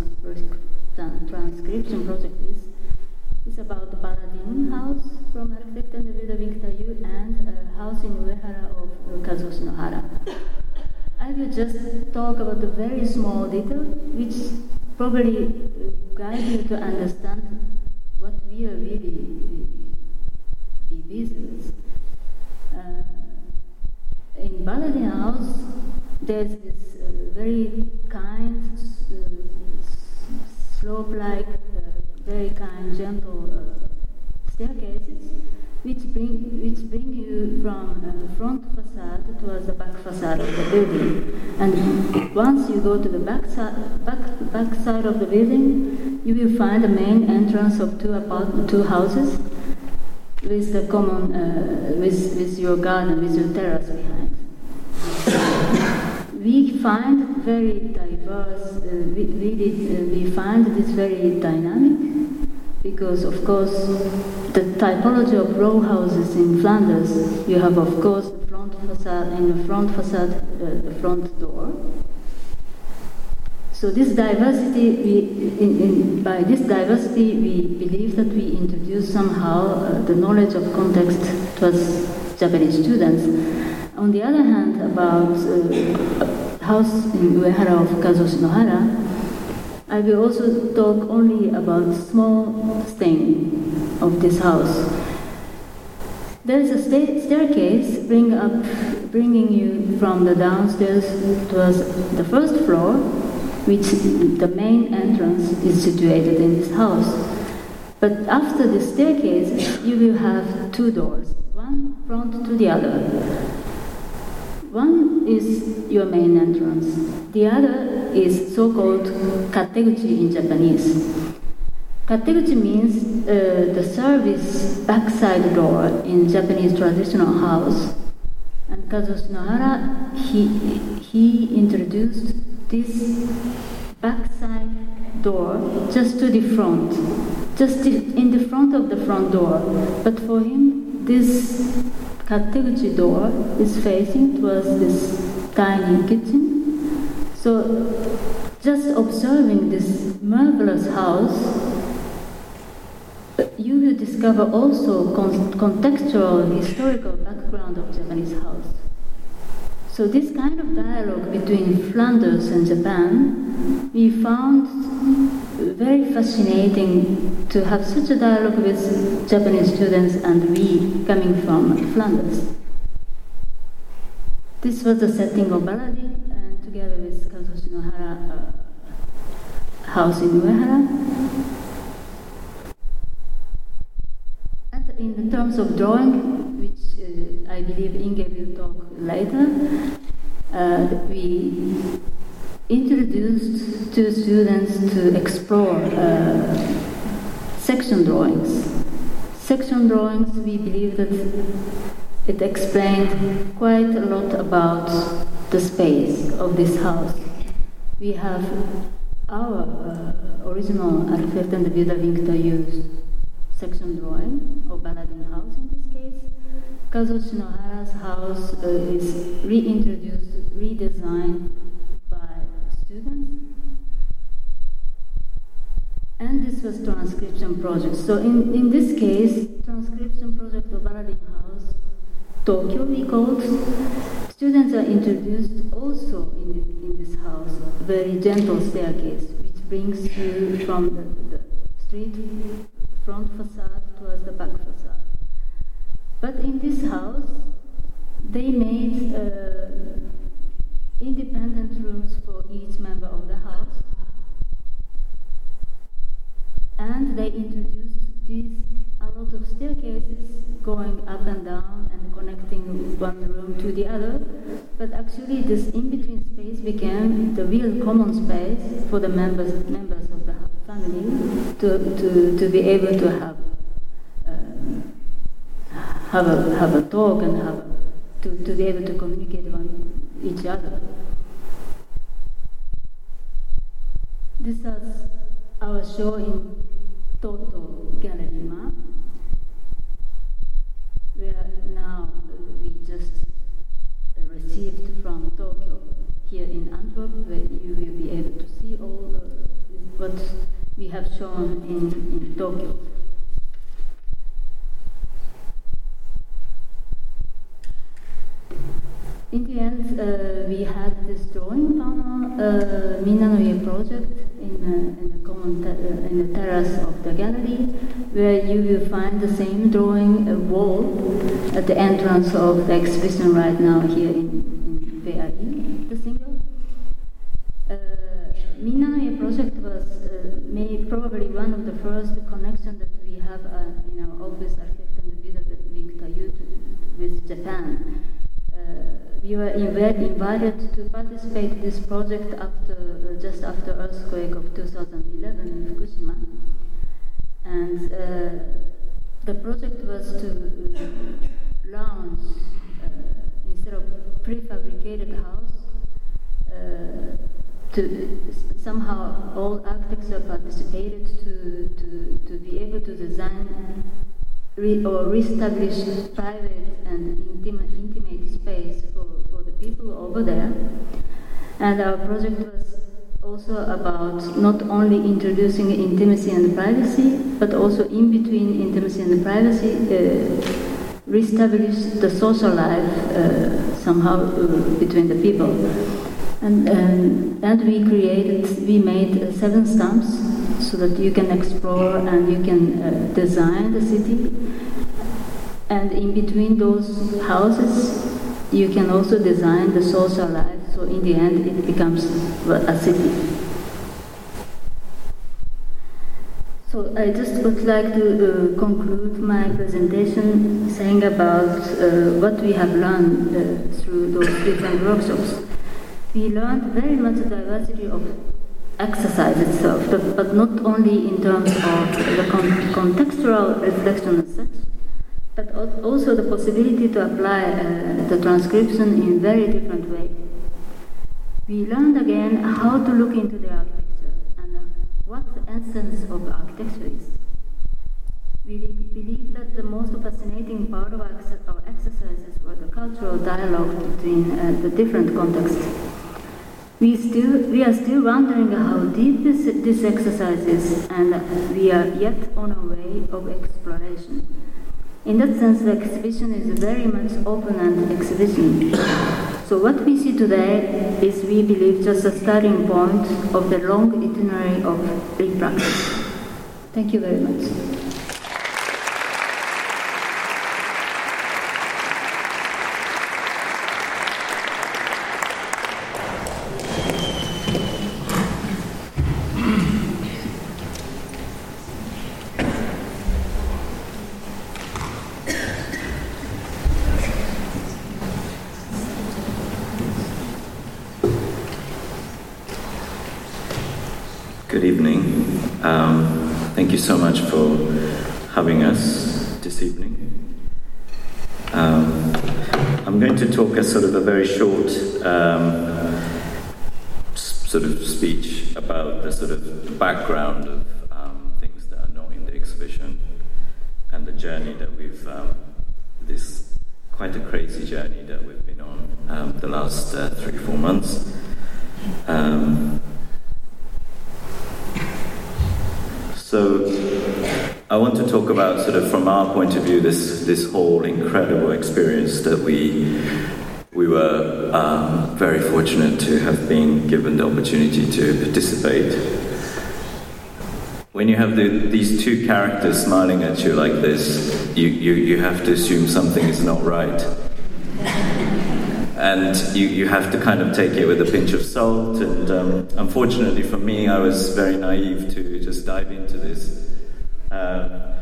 transcription project is, about the Baladin house from architect and David Yu and a house in Uehara of Kazuo Shinohara. I will just talk about the very small detail, which probably guide you to understand what we are really be. Uh, in Baladin House, there's this uh, very kind, uh, slope-like, uh, very kind, gentle uh, staircases which bring, which bring you from uh, front facade towards the back facade of the building. And once you go to the back, si- back, back side of the building, you will find the main entrance of two, apart- two houses with the common, uh, with, with your garden, with your terrace behind. we find very diverse, uh, we, really, uh, we find this very dynamic because of course the typology of row houses in Flanders, you have of course the front facade and the front facade, uh, the front door. So this diversity, we, in, in, by this diversity, we believe that we introduce somehow uh, the knowledge of context towards Japanese students. On the other hand, about uh, house in Uehara of Kazuo Shinohara, I will also talk only about small thing of this house. There is a sta- staircase bring up, bringing you from the downstairs towards the first floor, which the main entrance is situated in this house. But after the staircase, you will have two doors, one front to the other. One is your main entrance. The other is so-called katteguchi in Japanese. Katteguchi means uh, the service backside door in Japanese traditional house. And Kazuo Shinohara, he, he introduced this backside door just to the front, just in the front of the front door. But for him, this Katteguchi door is facing towards this tiny kitchen. So, just observing this marvelous house, you will discover also con- contextual historical background of Japanese house. So this kind of dialogue between Flanders and Japan, we found very fascinating to have such a dialogue with Japanese students and we coming from Flanders. This was the setting of Baladin and together with Kazuo Shinohara uh, house in Uehara. In terms of drawing, which uh, I believe Inge will talk later, uh, we introduced to students to explore uh, section drawings. Section drawings, we believe that it explained quite a lot about the space of this house. We have our uh, original architect and Vylder Vinck Taillieu's section drawing of Baladin house in this case. Kazuo Shinohara's house uh, is reintroduced, redesigned by students. And this was transcription project. So in, in this case, transcription project of Baladin house, Tokyo we called, students are introduced also in, the, in this house, very gentle staircase, which brings you from the, the street front facade towards the back facade. But in this house, they made uh, independent rooms for each member of the house. And they introduced these a lot of staircases going up and down and connecting one room to the other. But actually, this in-between space became the real common space for the members members of the family to, to, to be able to have uh, have a have a talk and have to, to be able to communicate with each other. This is our show in Toto Gallery map, where now we just received from Tokyo here in Antwerp, where you will be able to see all what we have shown in, in Tokyo. In the end, uh, we had this drawing panel, uh, Minna no Ie project, in, uh, in, the common te- in the terrace of the gallery, where you will find the same drawing wall at the entrance of the exhibition right now here in, in the Singel. Minna no Ie project was may, probably one of the first connection that we have in our office, architect and Vylder Vinck Taillieu with Japan. Uh, we were inv- invited to participate in this project after uh, just after earthquake of 2011 in Fukushima, and uh, the project was to uh, launch instead of prefabricated house. to somehow all architects participated to, to, to be able to design re, or reestablish private and intimate, intimate space for, for the people over there. And our project was also about not only introducing intimacy and privacy, but also in between intimacy and privacy, uh, reestablish the social life uh, somehow uh, between the people. And, and, and we created, we made seven stamps so that you can explore and you can uh, design the city. And in between those houses, you can also design the social life. So in the end, it becomes a city. So I just would like to uh, conclude my presentation saying about uh, what we have learned uh, through those different workshops we learned very much the diversity of exercise itself, but, but not only in terms of the con- contextual reflection as such, but also the possibility to apply uh, the transcription in very different way. We learned again how to look into the architecture and uh, what the essence of architecture is. We believe that the most fascinating part of our exercises were the cultural dialogue between uh, the different contexts. We, still, we are still wondering how deep this, this exercise is, and we are yet on a way of exploration. In that sense, the exhibition is very much open-end exhibition. So what we see today is, we believe, just a starting point of the long itinerary of repractice. Thank you very much. You so much for having us this evening. Um, I'm going to talk a sort of a very short um, sort of speech about the sort of background of um, things that are not in the exhibition and the journey that we've, um, this quite a crazy journey that we've been on um, the last uh, three, four months. Um, So I want to talk about sort of from our point of view this this whole incredible experience that we we were um, very fortunate to have been given the opportunity to participate. When you have the, these two characters smiling at you like this, you, you, you have to assume something is not right and you, you have to kind of take it with a pinch of salt. And um, unfortunately for me, I was very naive to just dive into this. Uh,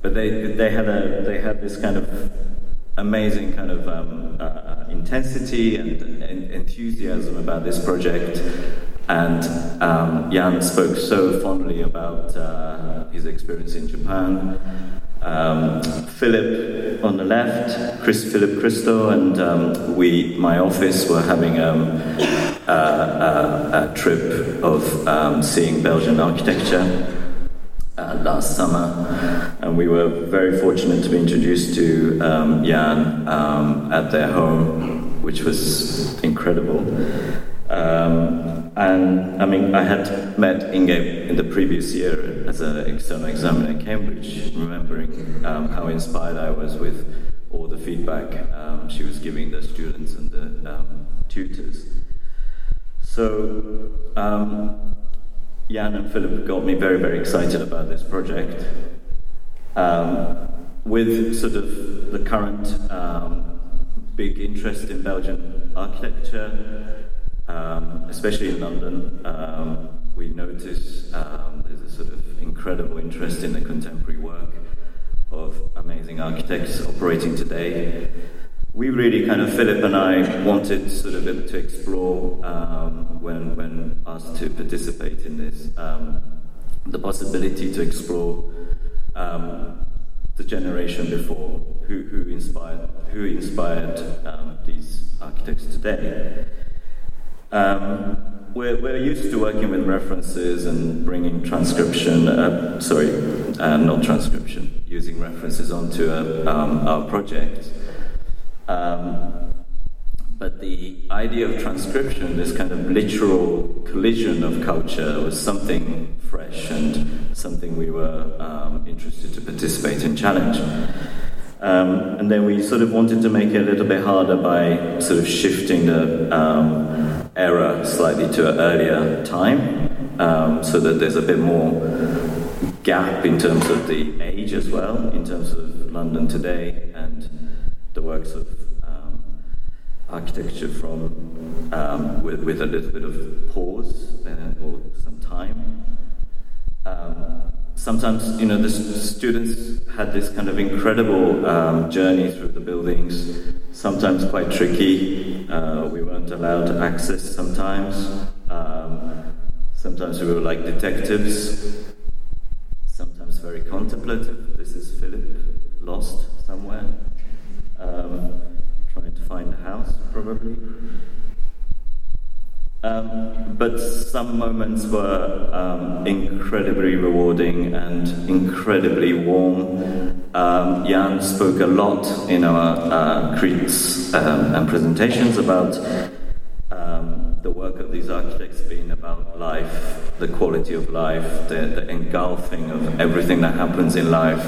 but they, they, had a, they had this kind of amazing kind of um, uh, uh intensity and, and, enthusiasm about this project. And um, Jan spoke so fondly about uh, his experience in Japan um, Philip on the left, Chris Philip Christou, and um, we, my office, were having um, a, a, a, trip of um, seeing Belgian architecture. Uh, last summer, and we were very fortunate to be introduced to um, Jan um, at their home, which was incredible. Um, and I mean, I had met Inge in the previous year as an external examiner in Cambridge, remembering um, how inspired I was with all the feedback um, she was giving the students and the um, tutors. So, um, Jan and Philip got me very, very excited about this project. Um, with sort of the current big interest in Belgian architecture, um, especially in London, um, we notice um, there's a sort of incredible interest in the contemporary work of amazing architects operating today. we really kind of, Philip and I wanted sort of to explore um, when, when asked to participate in this, um, the possibility to explore um, the generation before, who, who inspired, who inspired these architects today. Um, we're, we're used to working with references and bringing transcription, uh, sorry, uh, not transcription, using references onto a, um, our project. Um, but the idea of transcription, this kind of literal collision of culture, was something fresh and something we were um, interested to participate and challenge. Um, and then we sort of wanted to make it a little bit harder by sort of shifting the um, era slightly to an earlier time, um, so that there's a bit more gap in terms of the age as well, in terms of London today and the works of um, architecture from um, with, with, a little bit of pause uh, or some time. Sometimes, you know, the students had this kind of incredible um, journey through the buildings, sometimes quite tricky. Uh, we weren't allowed to access sometimes. Um, sometimes we were like detectives, sometimes very contemplative. This is Philip, lost somewhere um, trying to find a house, probably. Um, but some moments were um, incredibly rewarding and incredibly warm. Um, Jan spoke a lot in our uh, creeds um, and presentations about um, the work of these architects being about life, the quality of life, the, the engulfing of everything that happens in life,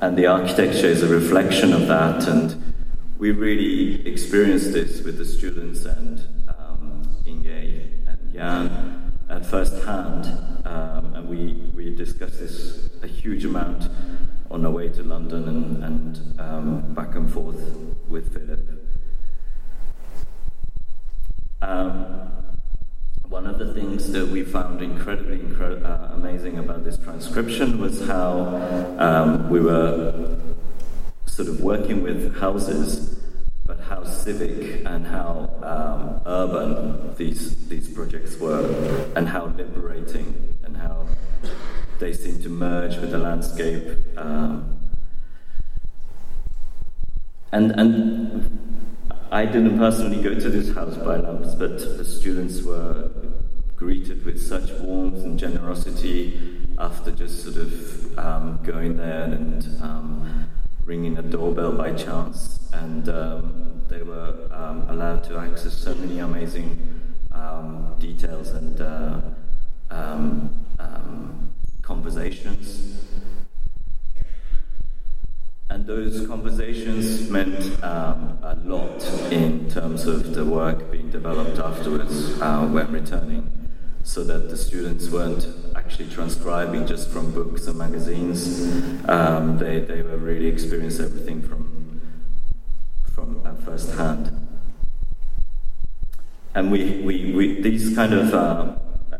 and the architecture is a reflection of that. And we really experienced this with the students and Jan at first hand, um, and we, we discussed this a huge amount on our way to London and, and um, back and forth with Philip. Um, one of the things that we found incredibly incre- uh, amazing about this transcription was how um, we were sort of working with houses, but how civic and how um, urban these these projects were, and how liberating, and how they seem to merge with the landscape. Um, and and I didn't personally go to this house by Lampens, but the students were greeted with such warmth and generosity after just sort of um, going there and um, ringing a doorbell by chance, and um, they were um, allowed to access so many amazing um, details and uh, um, um, conversations. And those conversations meant um, a lot in terms of the work being developed afterwards uh, when returning, so that the students weren't actually transcribing just from books and magazines. Um, they, they were really experiencing everything from, from uh, first hand. And we, we, we these kind of uh,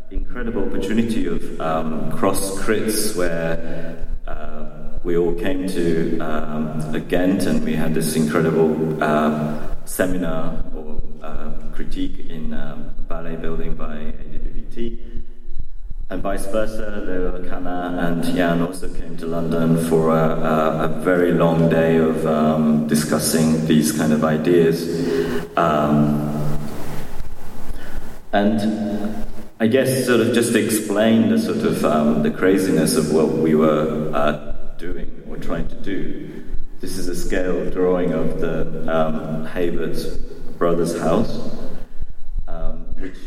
incredible opportunity of um, cross crits where uh, we all came to um, Ghent and we had this incredible uh, seminar or uh, critique in ballet building by ADVVT. And vice versa, Kana and Jan also came to London for a, a, a very long day of um, discussing these kind of ideas. Um, and I guess sort of just to explain the sort of um, the craziness of what we were uh, doing or trying to do. This is a scale drawing of the um, Heyvaert brothers' house, um, which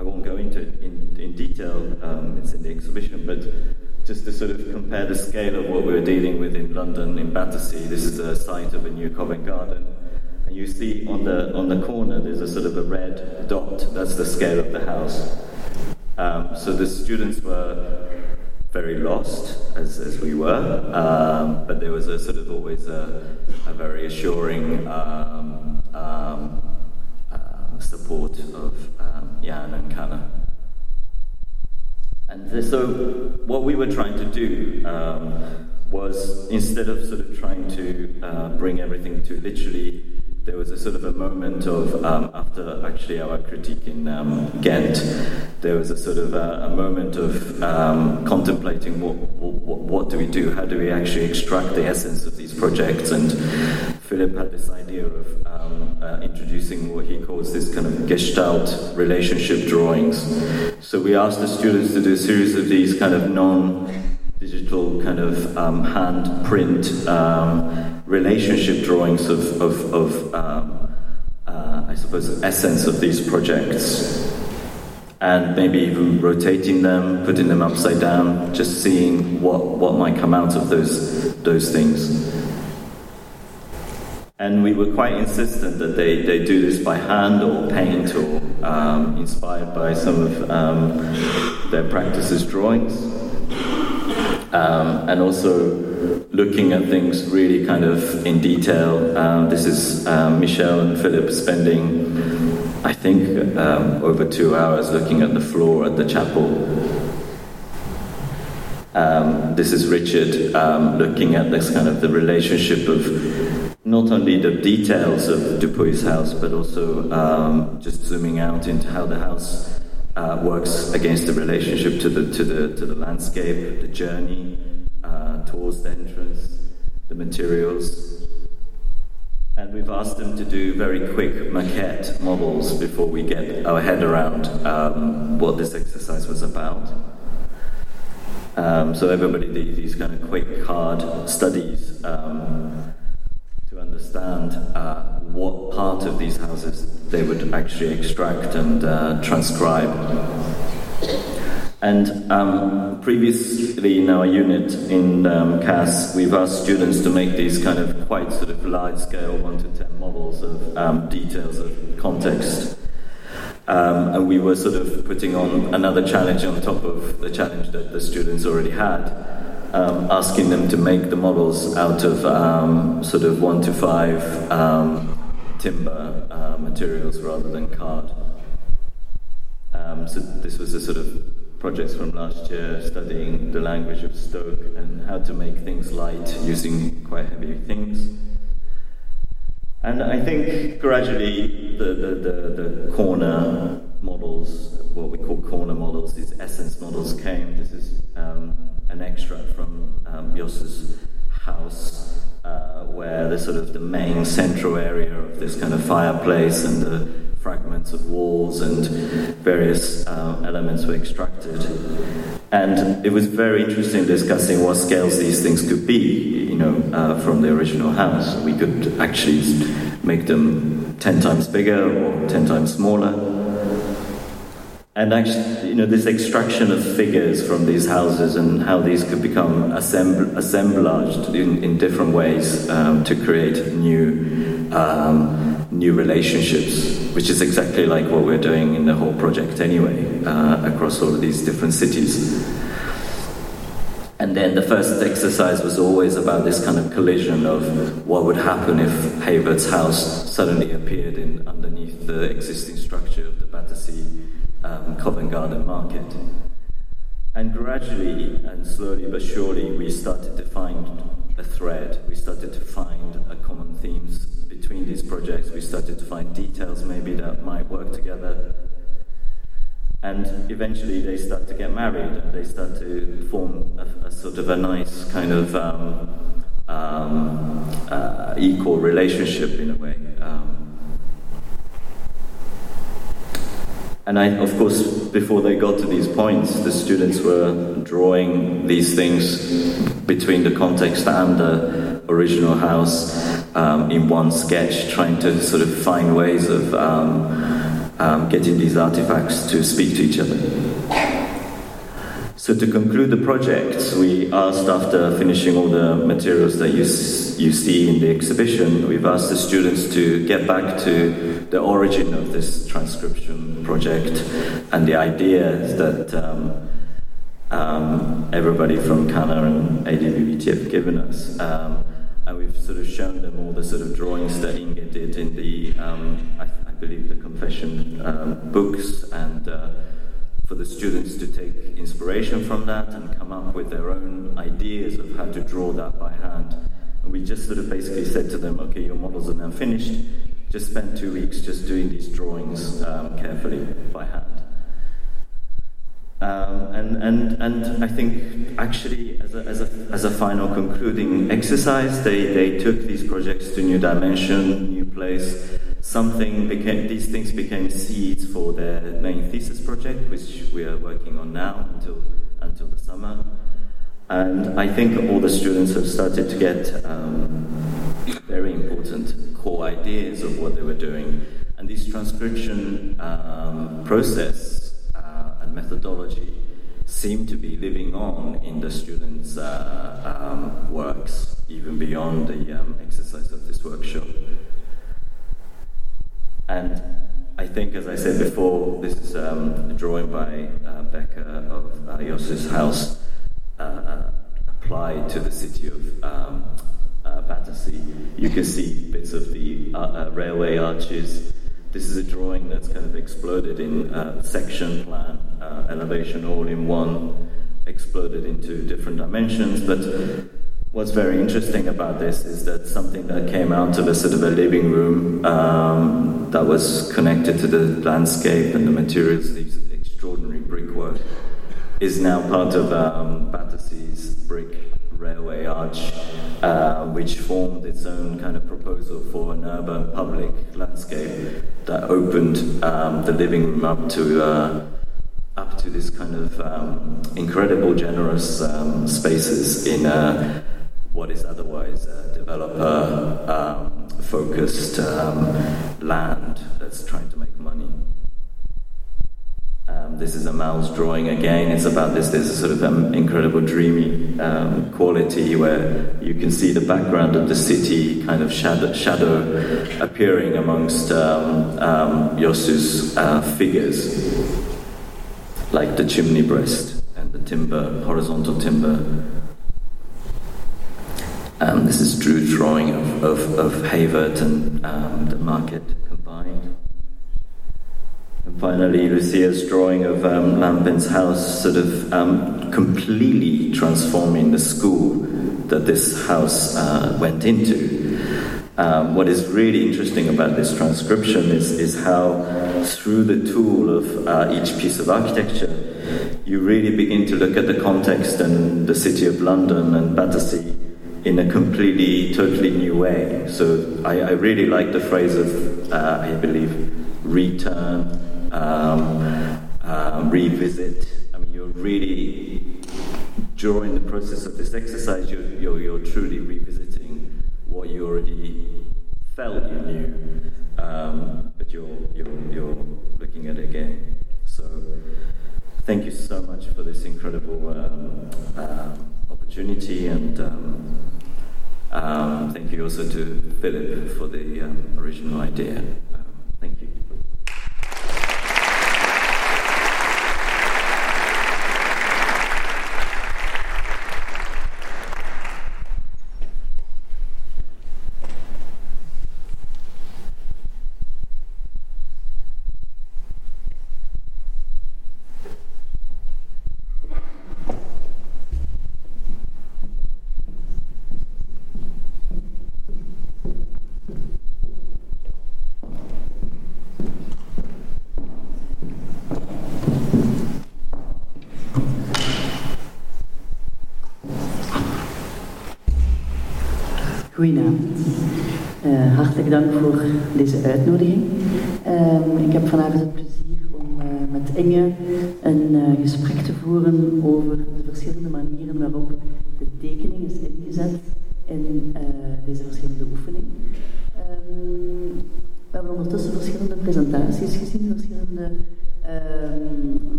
I won't go into in, in detail, um, it's in the exhibition, but just to sort of compare the scale of what we were dealing with in London, in Battersea, this is the site of a new Covent Garden. And you see on the, on the corner there's a sort of a red dot, that's the scale of the house. Um, so the students were very lost, as, as we were, um, but there was a sort of always a, a very assuring um, um support of um, Jan and Kana. And so, what we were trying to do um, was instead of sort of trying to uh, bring everything to literally, there was a sort of a moment of um, after actually our critique in um, Ghent, there was a sort of a, a moment of um, contemplating what, what, what do we do, how do we actually extract the essence of these projects, and Philip had this idea of uh, introducing what he calls this kind of gestalt relationship drawings. So we asked the students to do a series of these kind of non digital kind of um, hand print um, relationship drawings of, of, of um, uh, I suppose, essence of these projects. And maybe even rotating them, putting them upside down, just seeing what, what might come out of those, those things. And we were quite insistent that they, they do this by hand or paint or um, inspired by some of um, their practices drawings. Um, and also looking at things really kind of in detail. Um, this is um, Michel and Philip spending, I think, um, over two hours looking at the floor at the chapel. This is Richard looking at this kind of the relationship of not only the details of Dupuis's house, but also um, just zooming out into how the house uh, works against the relationship to the to the to the landscape, the journey uh, towards the entrance, the materials. And we've asked them to do very quick maquette models before we get our head around um, what this exercise was about. Um, so everybody did these kind of quick, hard studies um, to understand uh, what part of these houses they would actually extract and uh, transcribe. And um, previously in our unit in um, Cass, we've asked students to make these kind of quite sort of large scale 1 to 10 models of um, details of context. Um, and we were sort of putting on another challenge on top of the challenge that the students already had, um, asking them to make the models out of um, sort of 1 to 5 timber uh, materials rather than card. so this was a sort of projects from last year studying the language of Stoke and how to make things light using quite heavy things. And I think gradually the, the, the, the, corner models, what we call corner models, these essence models came. This is um, an extract from um, Jos's house, uh, where the sort of the main central area of this kind of fireplace and the fragments of walls and various uh, elements were extracted. And it was very interesting discussing what scales these things could be, you know, uh, from the original house. We could actually make them 10 times bigger or 10 times smaller. And actually, you know, this extraction of figures from these houses and how these could become assemb- assemblaged in, in different ways um, to create new, um, new relationships which is exactly like what we're doing in the whole project anyway, uh, across all of these different cities. And then the first exercise was always about this kind of collision of what would happen if Heyvaert's house suddenly appeared in underneath the existing structure of the Battersea um, Covent Garden Market. And gradually and slowly but surely, we started to find a thread. We started to find a common themes between these projects. We started to find details maybe that might work together. And eventually they start to get married and they start to form a, a sort of a nice kind of um, um, uh, equal relationship in a way. Um, and I, of course, before they got to these points, the students were drawing these things between the context and the original house um, in one sketch, trying to sort of find ways of um, um, getting these artifacts to speak to each other. So to conclude the project, we asked after finishing all the materials that you, you see in the exhibition, we've asked the students to get back to the origin of this transcription project and the ideas that um, um, everybody from CANA and ADVVT have given us. Um, and we've sort of shown them all the sort of drawings that Inge did in the, um, I, I, believe, the confession um, books and uh, for the students to take inspiration from that and come up with their own ideas of how to draw that by hand. And we just sort of basically said to them, okay, your models are now finished. Just spend two weeks just doing these drawings um, carefully by hand. Um, and, and, and I think actually, as a, as, a, as a final concluding exercise, they, they took these projects to new dimension, new place. Something became, these things became seeds for their main thesis project, which we are working on now until, until the summer. And I think all the students have started to get um, very important core ideas of what they were doing. And this transcription um, process uh, and methodology seem to be living on in the students' uh, um, works, even beyond the um, exercise of this workshop. And I think, as I said before, this is um, a drawing by uh, Becker of uh, house uh, uh, applied to the city of um, uh, Battersea. You can see bits of the railway arches this is a drawing that's kind of exploded in uh, section plan, uh, elevation all in one, exploded into different dimensions. But what's very interesting about this is that something that came out of a sort of a living room um, that was connected to the landscape and the materials, these extraordinary brickwork, is now part of um, Battersea's brick railway arch, uh, which formed its own kind of proposal for an urban public landscape that opened um, the living room up to uh, up to this kind of um, incredible, generous um, spaces in uh, what is otherwise a developer um, focused um, land that's trying to make money. Um, this is a mouse drawing again. It's about this. There's a sort of um, incredible dreamy um, quality where you can see the background of the city kind of shadow, shadow appearing amongst um, um Yosu's uh, figures, like the chimney breast and the timber, horizontal timber. Um, this is Drew's drawing of, of, of Heyvaert and um, the market combined. And finally, Lucia's drawing of um, Lampens' house sort of um, completely transforming the school that this house uh, went into. Um, what is really interesting about this transcription is, is how, through the tool of uh, each piece of architecture, you really begin to look at the context and the city of London and Battersea in a completely, totally new way. So I, I really like the phrase of, uh, I believe, return um, um, revisit. I mean, you're really, during the process of this exercise, you're, you're, you're truly revisiting what you already felt you knew, um, but you're, you're, you're looking at it again. So, thank you so much for this incredible um, uh, opportunity, and um, um, thank you also to Philip for the um, original idea. thank you.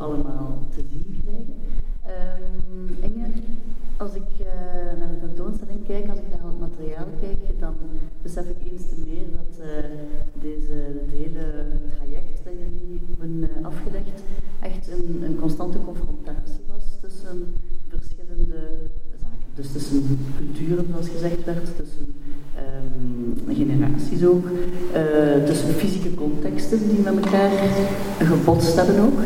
Allemaal te zien krijgen. Inge, als ik uh, naar de tentoonstelling kijk, als ik naar het materiaal kijk, dan besef ik eens te meer dat uh, deze, het hele traject dat jullie hebben uh, afgelegd echt een, een, constante confrontatie was tussen verschillende zaken. Dus tussen culturen, zoals gezegd werd, tussen um, generaties ook, tussen fysieke contexten die met elkaar gebotst hebben ook,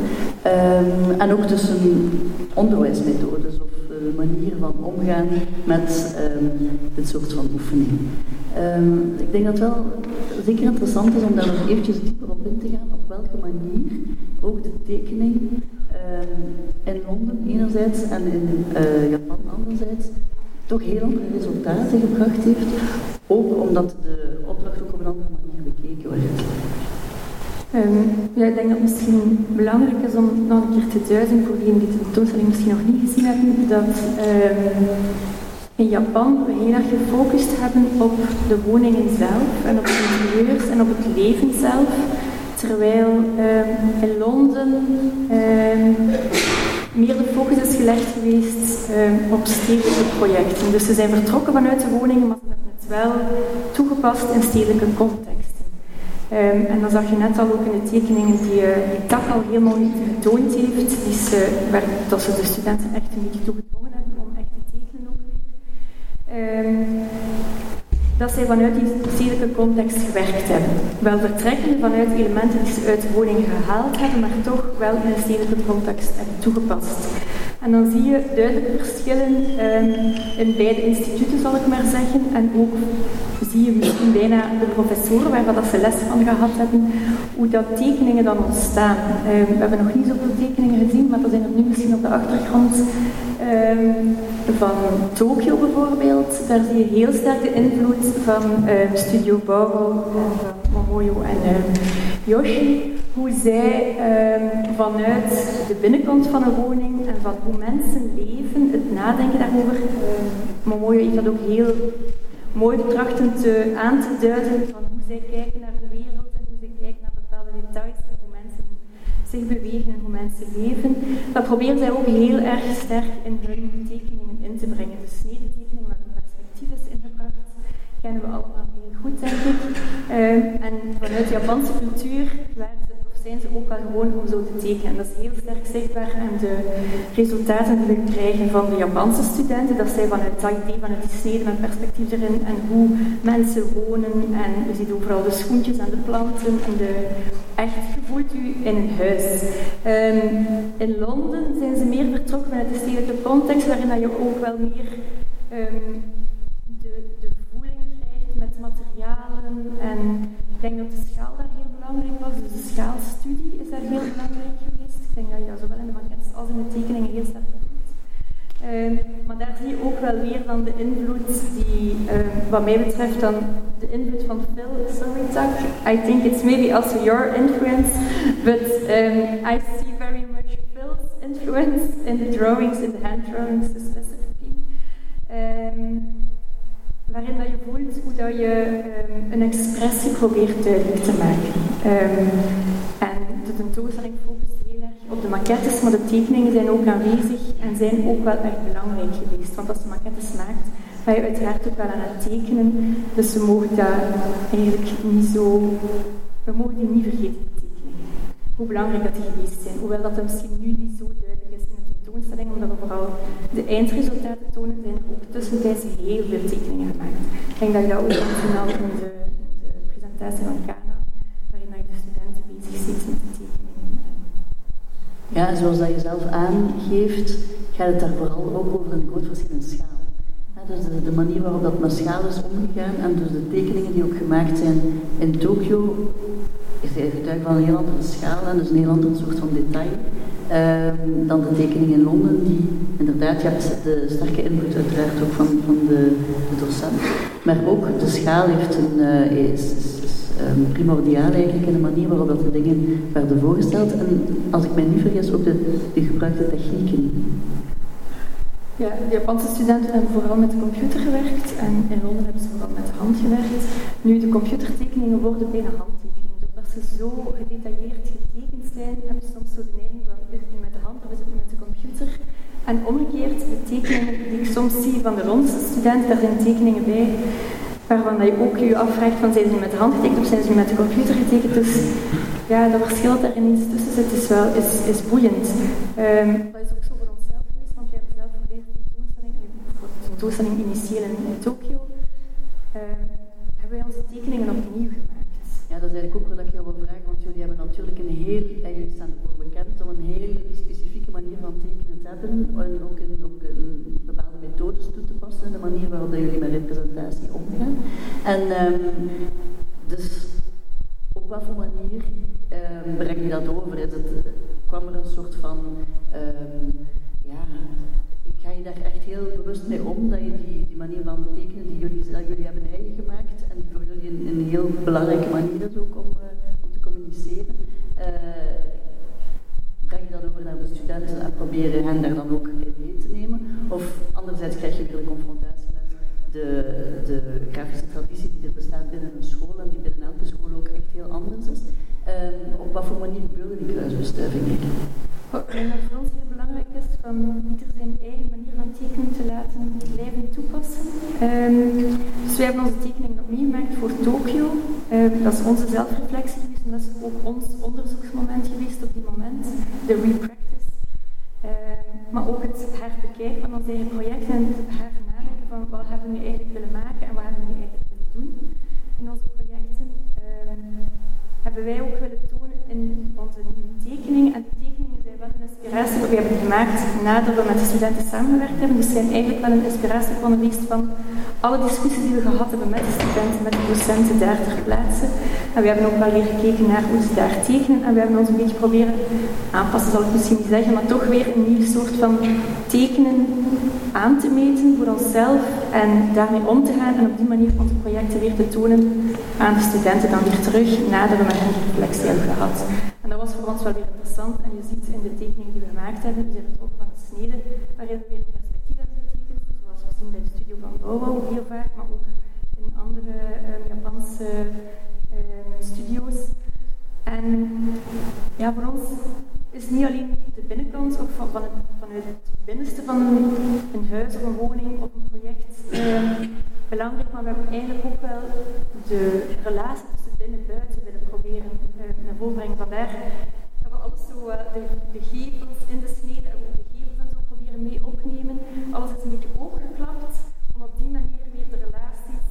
um, en ook tussen onderwijsmethodes of uh, manieren van omgaan met um, dit soort van oefening. Um, ik denk dat het wel zeker interessant is om daar nog eventjes dieper op in te gaan, op welke manier ook de tekening in Londen enerzijds en in uh, Japan anderzijds toch heel andere resultaten gebracht heeft, ook omdat de opdracht ook op een andere manier bekeken wordt. Ja, ik denk dat het misschien belangrijk is om nog een keer te duiden, voor diegenen die tentoonstelling misschien nog niet gezien hebben, dat um, in Japan we heel erg gefocust hebben op de woningen zelf en op de interieurs en op het leven zelf. Terwijl um, in Londen meer de focus is gelegd geweest op stedelijke projecten. Dus ze zijn vertrokken vanuit de woningen, maar ze hebben het wel toegepast in stedelijke contexten. Um, en dan zag je net al ook in de tekeningen die, uh, die al helemaal niet getoond heeft, ze, waar, dat ze de studenten echt een beetje toe gedwongen hebben om echt te tekenen ook weer. Um, dat zij vanuit die stedelijke context gewerkt hebben. Wel vertrekken vanuit elementen die ze uit de woning gehaald hebben, maar toch wel in een stedelijke context hebben toegepast. En dan zie je duidelijke verschillen um, in beide instituten, zal ik maar zeggen. En ook zie je misschien bijna de professoren, waar dat ze les van gehad hebben, hoe dat tekeningen dan ontstaan. Um, we hebben nog niet zoveel tekeningen gezien, maar er zijn er nu misschien op de achtergrond um, van Tokio bijvoorbeeld. Daar zie je heel sterk de invloed van Studio Bauhaus, van Momoyo en Yoshi hoe zij um, vanuit de binnenkant van een woning en van hoe mensen leven, het nadenken daarover, um, Momoyo heeft dat ook heel mooi trachten te, aan te duiden van hoe zij kijken naar de wereld en hoe zij kijken naar bepaalde details en hoe mensen zich bewegen en hoe mensen leven. Dat proberen zij ook heel erg sterk in hun tekeningen in te brengen. De snedetekeningen waar perspectief is ingebracht, kennen we allemaal heel goed, denk ik. Um, en vanuit Japanse cultuur, waar zijn ze ook wel gewoon om zo te tekenen. En dat is heel sterk zichtbaar aan de resultaten die we krijgen van de Japanse studenten. Dat zij vanuit dat idee, vanuit die steden met perspectief erin en hoe mensen wonen. En je ziet overal de schoentjes en de planten en de... Echt, voelt u in een huis. Um, in Londen zijn ze meer vertrokken vanuit de stedelijke context, waarin je ook wel meer um, de, de voeling krijgt met materialen en ik denk dat de schaal belangrijk was, dus de schaalstudie is daar heel belangrijk geweest. Ik denk dat je dat zowel in de maquettes als in de tekeningen heel sterk. Uh, maar daar zie je ook wel weer dan de invloed die, uh, wat mij betreft, dan de invloed van Phil, sorry Tuck, I think it's maybe also your influence, but um, I see very much Phil's influence in the drawings, in the hand drawings specifically. Um, waarin dat je voelt hoe dat je um, een expressie probeert duidelijk te maken. Um, en de tentoonstelling focust heel erg op de maquettes, maar de tekeningen zijn ook aanwezig en zijn ook wel echt belangrijk geweest. Want als je maquettes maakt, ga je uiteraard ook wel aan het tekenen. Dus we mogen daar eigenlijk niet zo... We mogen die niet vergeten, die tekeningen. Hoe belangrijk dat die geweest zijn. Hoewel dat misschien nu niet zo duidelijk omdat we vooral de eindresultaten tonen, zijn ook tussentijds heel veel tekeningen gemaakt. Ik denk dat je dat ook kan zien al in de, in de presentatie van Kana, waarin je de studenten bezig ziet met de tekeningen. Ja, zoals dat je zelf aangeeft, gaat het daar vooral ook over een groot verschil in schaal. Dus de, manier waarop dat met schaal is omgegaan en dus de tekeningen die ook gemaakt zijn in Tokio, is getuige van een heel andere schaal en dus een heel ander soort van detail. Um, dan de tekening in Londen, die inderdaad, je hebt de sterke invloed uiteraard ook van, van de, docent. Maar ook de schaal heeft een, uh, is, um, primordiaal eigenlijk in de manier waarop dat de dingen werden voorgesteld. En als ik mij niet vergis, ook de, de gebruikte technieken. Ja, de Japanse studenten hebben vooral met de computer gewerkt en in Londen hebben ze vooral met de hand gewerkt. Nu, de computertekeningen worden bijna handtekeningen. Doordat ze zo gedetailleerd getekend zijn, heb je soms zo de neiging van is het nu met de hand of is het nu met de computer? En omgekeerd, de tekeningen die ik soms zie van de rondste studenten, daar zijn tekeningen bij waarvan je ook je afvraagt van zijn ze nu met de hand getekend of zijn ze nu met de computer getekend. Dus ja, dat verschil dat er tussen zit is wel is, is boeiend. Ook zo voor onszelf geweest, want jij hebt zelf voor deze tentoonstelling, initieel in, in Tokio, um, hebben wij onze tekeningen opnieuw gemaakt. Ja, dat is eigenlijk ook wat ik jou wil vragen, want jullie hebben natuurlijk een heel, en jullie staan ervoor bekend om een heel specifieke manier van tekenen te hebben en ook een, ook een bepaalde methodes toe te passen, de manier waarop jullie met representatie omgaan. En um, dus op wat voor manier um, breng je dat over? Is het, kwam er een soort van ja, ga je daar echt heel bewust mee om, dat je die, die manier van tekenen die jullie, jullie hebben eigen gemaakt en die voor jullie een, een heel belangrijke manier is ook om, uh, om te communiceren. Uh, breng je dat over naar de studenten en probeer hen daar dan ook in mee te nemen? Of anderzijds krijg je weer de confrontatie de, de grafische traditie die er bestaat binnen een school en die binnen elke school ook echt heel anders is. Um, op wat voor manier gebeurde die kruisbestuiving? Wat voor ons heel belangrijk is, van ieder zijn eigen manier van tekenen te laten blijven toepassen. Um, dus wij hebben onze tekeningen opnieuw gemaakt voor Tokio. Um, dat is onze zelfreflectie geweest en dat is ook ons onderzoeksmoment geweest op die moment, de repractice. Um, maar ook het herbekijken van onze eigen projecten en het van wat hebben we nu eigenlijk willen maken en wat hebben we nu eigenlijk willen doen in onze projecten. hebben wij ook willen tonen in onze nieuwe tekeningen. En de tekeningen wel een inspiratie we hebben gemaakt nadat we met de studenten samengewerkt hebben. Dus zijn eigenlijk wel een inspiratiebron geweest van alle discussies die we gehad hebben met de studenten, met de docenten daar ter plaatse. En we hebben ook wel weer gekeken naar hoe ze daar tekenen. En we hebben ons een beetje proberen aanpassen, zal ik misschien niet zeggen, maar toch weer een nieuw soort van tekenen aan te meten voor onszelf en daarmee om te gaan en op die manier onze projecten weer te tonen aan de studenten dan weer terug nadat we met hen reflectie hebben gehad. Ons wel weer interessant en je ziet in de tekening die we gemaakt hebben, we zijn ook van een snede waarin we weer een perspectief hebben zoals we zien bij de studio van Bouwbouw heel vaak, maar ook in andere um, Japanse um, studio's. En ja, voor ons is niet alleen de binnenkant of van, het, vanuit het binnenste van een, een huis of een woning of een project um, belangrijk, maar we hebben eigenlijk ook wel de relatie binnen en buiten willen proberen uh, naar voren brengen. Vandaar dat we alles zo, uh, de, de gevels in de snede, en ook de gevels en zo proberen mee opnemen. Alles is een beetje opengeklapt, om op die manier weer de relaties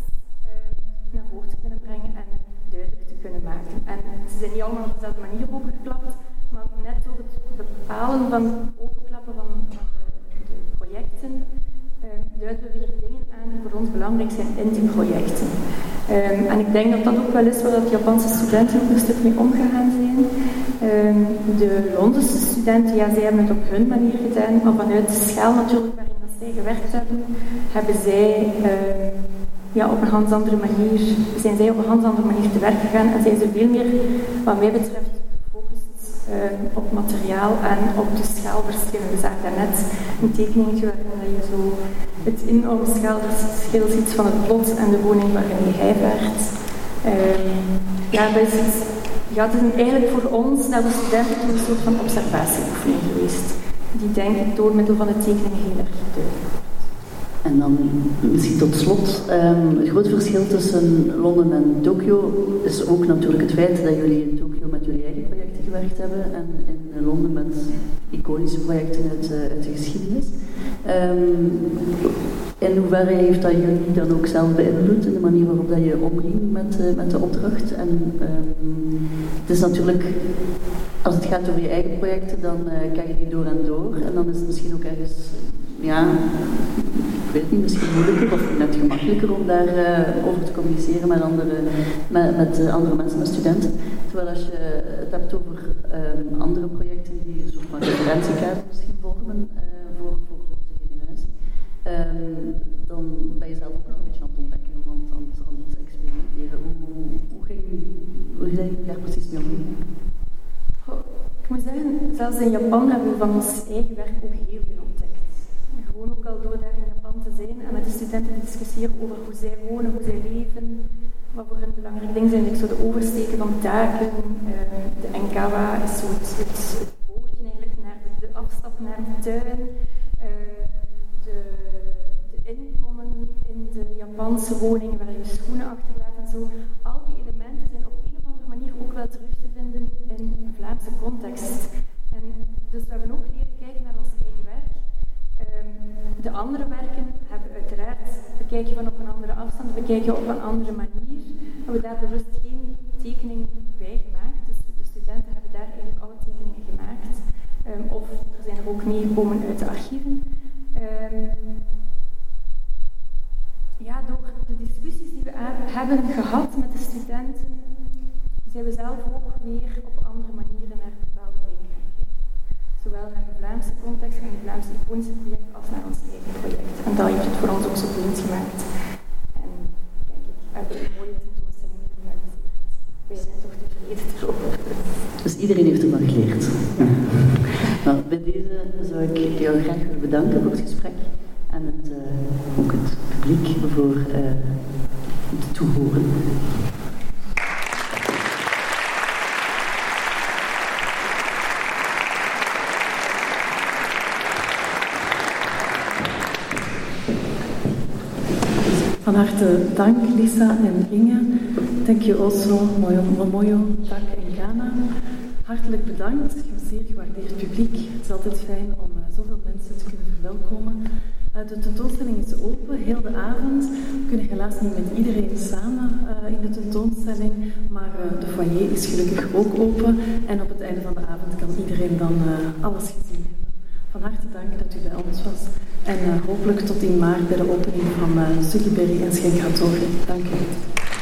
uh, naar voren te kunnen brengen en duidelijk te kunnen maken. En ze zijn niet allemaal op dezelfde manier opengeklapt, maar net door het bepalen van openklappen van, van de, projecten, duiden we weer dingen aan die voor ons belangrijk zijn in die projecten. Um, en ik denk dat dat ook wel is waar de Japanse studenten een stuk mee omgegaan zijn. Um, de Londense studenten, ja, zij hebben het op hun manier gedaan, maar vanuit de schaal natuurlijk waarin dat zij gewerkt hebben, hebben zij ja, op een andere manier, zijn zij op een andere manier te werk gegaan en zijn ze veel meer, wat mij betreft, uh, op materiaal en op de schaalverschillen. We zagen daarnet een tekeningetje waarin je zo het enorme schaalverschil ziet van het plot en de woning waarin je huivert. Uh, ja, dat is, ja, het is eigenlijk voor ons, naar de studenten, een soort van observatieoefening geweest. Die denk ik door middel van de tekeningen heel erg duidelijk en dan misschien tot slot, um, het grote verschil tussen Londen en Tokio is ook natuurlijk het feit dat jullie in Tokio met gewerkt hebben en in Londen met iconische projecten uit, uit de geschiedenis. Um, in hoeverre heeft dat jullie dan ook zelf beïnvloed in de manier waarop dat je omging met, uh, met de opdracht? En um, het is natuurlijk, als het gaat over je eigen projecten, dan uh, kan je die door en door. En dan is het misschien ook ergens ja, ik weet niet, misschien moeilijker of net gemakkelijker om daarover uh, over te communiceren met andere, met, met uh, andere mensen, met studenten. Terwijl als je het hebt over um, andere projecten die soort van misschien vormen uh, voor, voor onze generatie, um, dan ben je zelf ook nog een beetje aan het ontdekken of aan, aan, het experimenteren. Hoe, hoe, hoe, ging, hoe zijn je daar precies mee omgaan? Ik moet zeggen, zelfs in Japan hebben we van ons eigen werk ook heel veel gewoon ook al door daar in Japan te zijn en met de studenten te discussiëren over hoe zij wonen, hoe zij leven, wat voor hen belangrijke dingen zijn. Ik zo de oversteken van taken, uh, de Enkawa is zo het, het, eigenlijk naar de, afstap naar de tuin, uh, de, de in de Japanse woningen waar je schoenen achterlaat en zo. Al die elementen zijn op een of andere manier ook wel terug te vinden in Vlaamse context. En dus we hebben ook leren kijken naar ons eigen werk de andere werken hebben uiteraard bekijk je van op een andere afstand, bekijk je op een andere manier. hebben we daar bewust geen tekeningen bij gemaakt. Dus de studenten hebben daar eigenlijk alle tekeningen gemaakt. Um, of er zijn er ook meegekomen uit de archieven. Um, ja, door de discussies die we hebben gehad met de studenten, zijn we zelf ook weer op andere manieren naar bepaalde dingen gaan kijken. Zowel naar de Vlaamse context en het Vlaamse iconische project als naar ons eigen project. En dat heeft het voor ons ook zo boeiend gemaakt. En denk ik, hebben we een mooie tentoonstelling gerealiseerd. Wij zijn toch tevreden erover. Dus iedereen heeft ervan geleerd. <laughs> Ja. Nou, bij deze zou ik jou graag willen bedanken voor het gesprek en het, uh, ook het publiek voor uh, het toehoren. Van harte dank Lisa en Inge. Thank you also Momoyo, Tak en Ghana. Hartelijk bedankt, zeer gewaardeerd publiek. Het is altijd fijn om uh, zoveel mensen te kunnen verwelkomen. Uh, de tentoonstelling is open, heel de avond. We kunnen helaas niet met iedereen samen uh, in de tentoonstelling, maar de foyer is gelukkig ook open. En op het einde van de avond kan iedereen dan alles gezien hebben. Van harte dank dat u bij ons was. En hopelijk tot in maart bij de opening van uh, Berry en Schenk Dank u.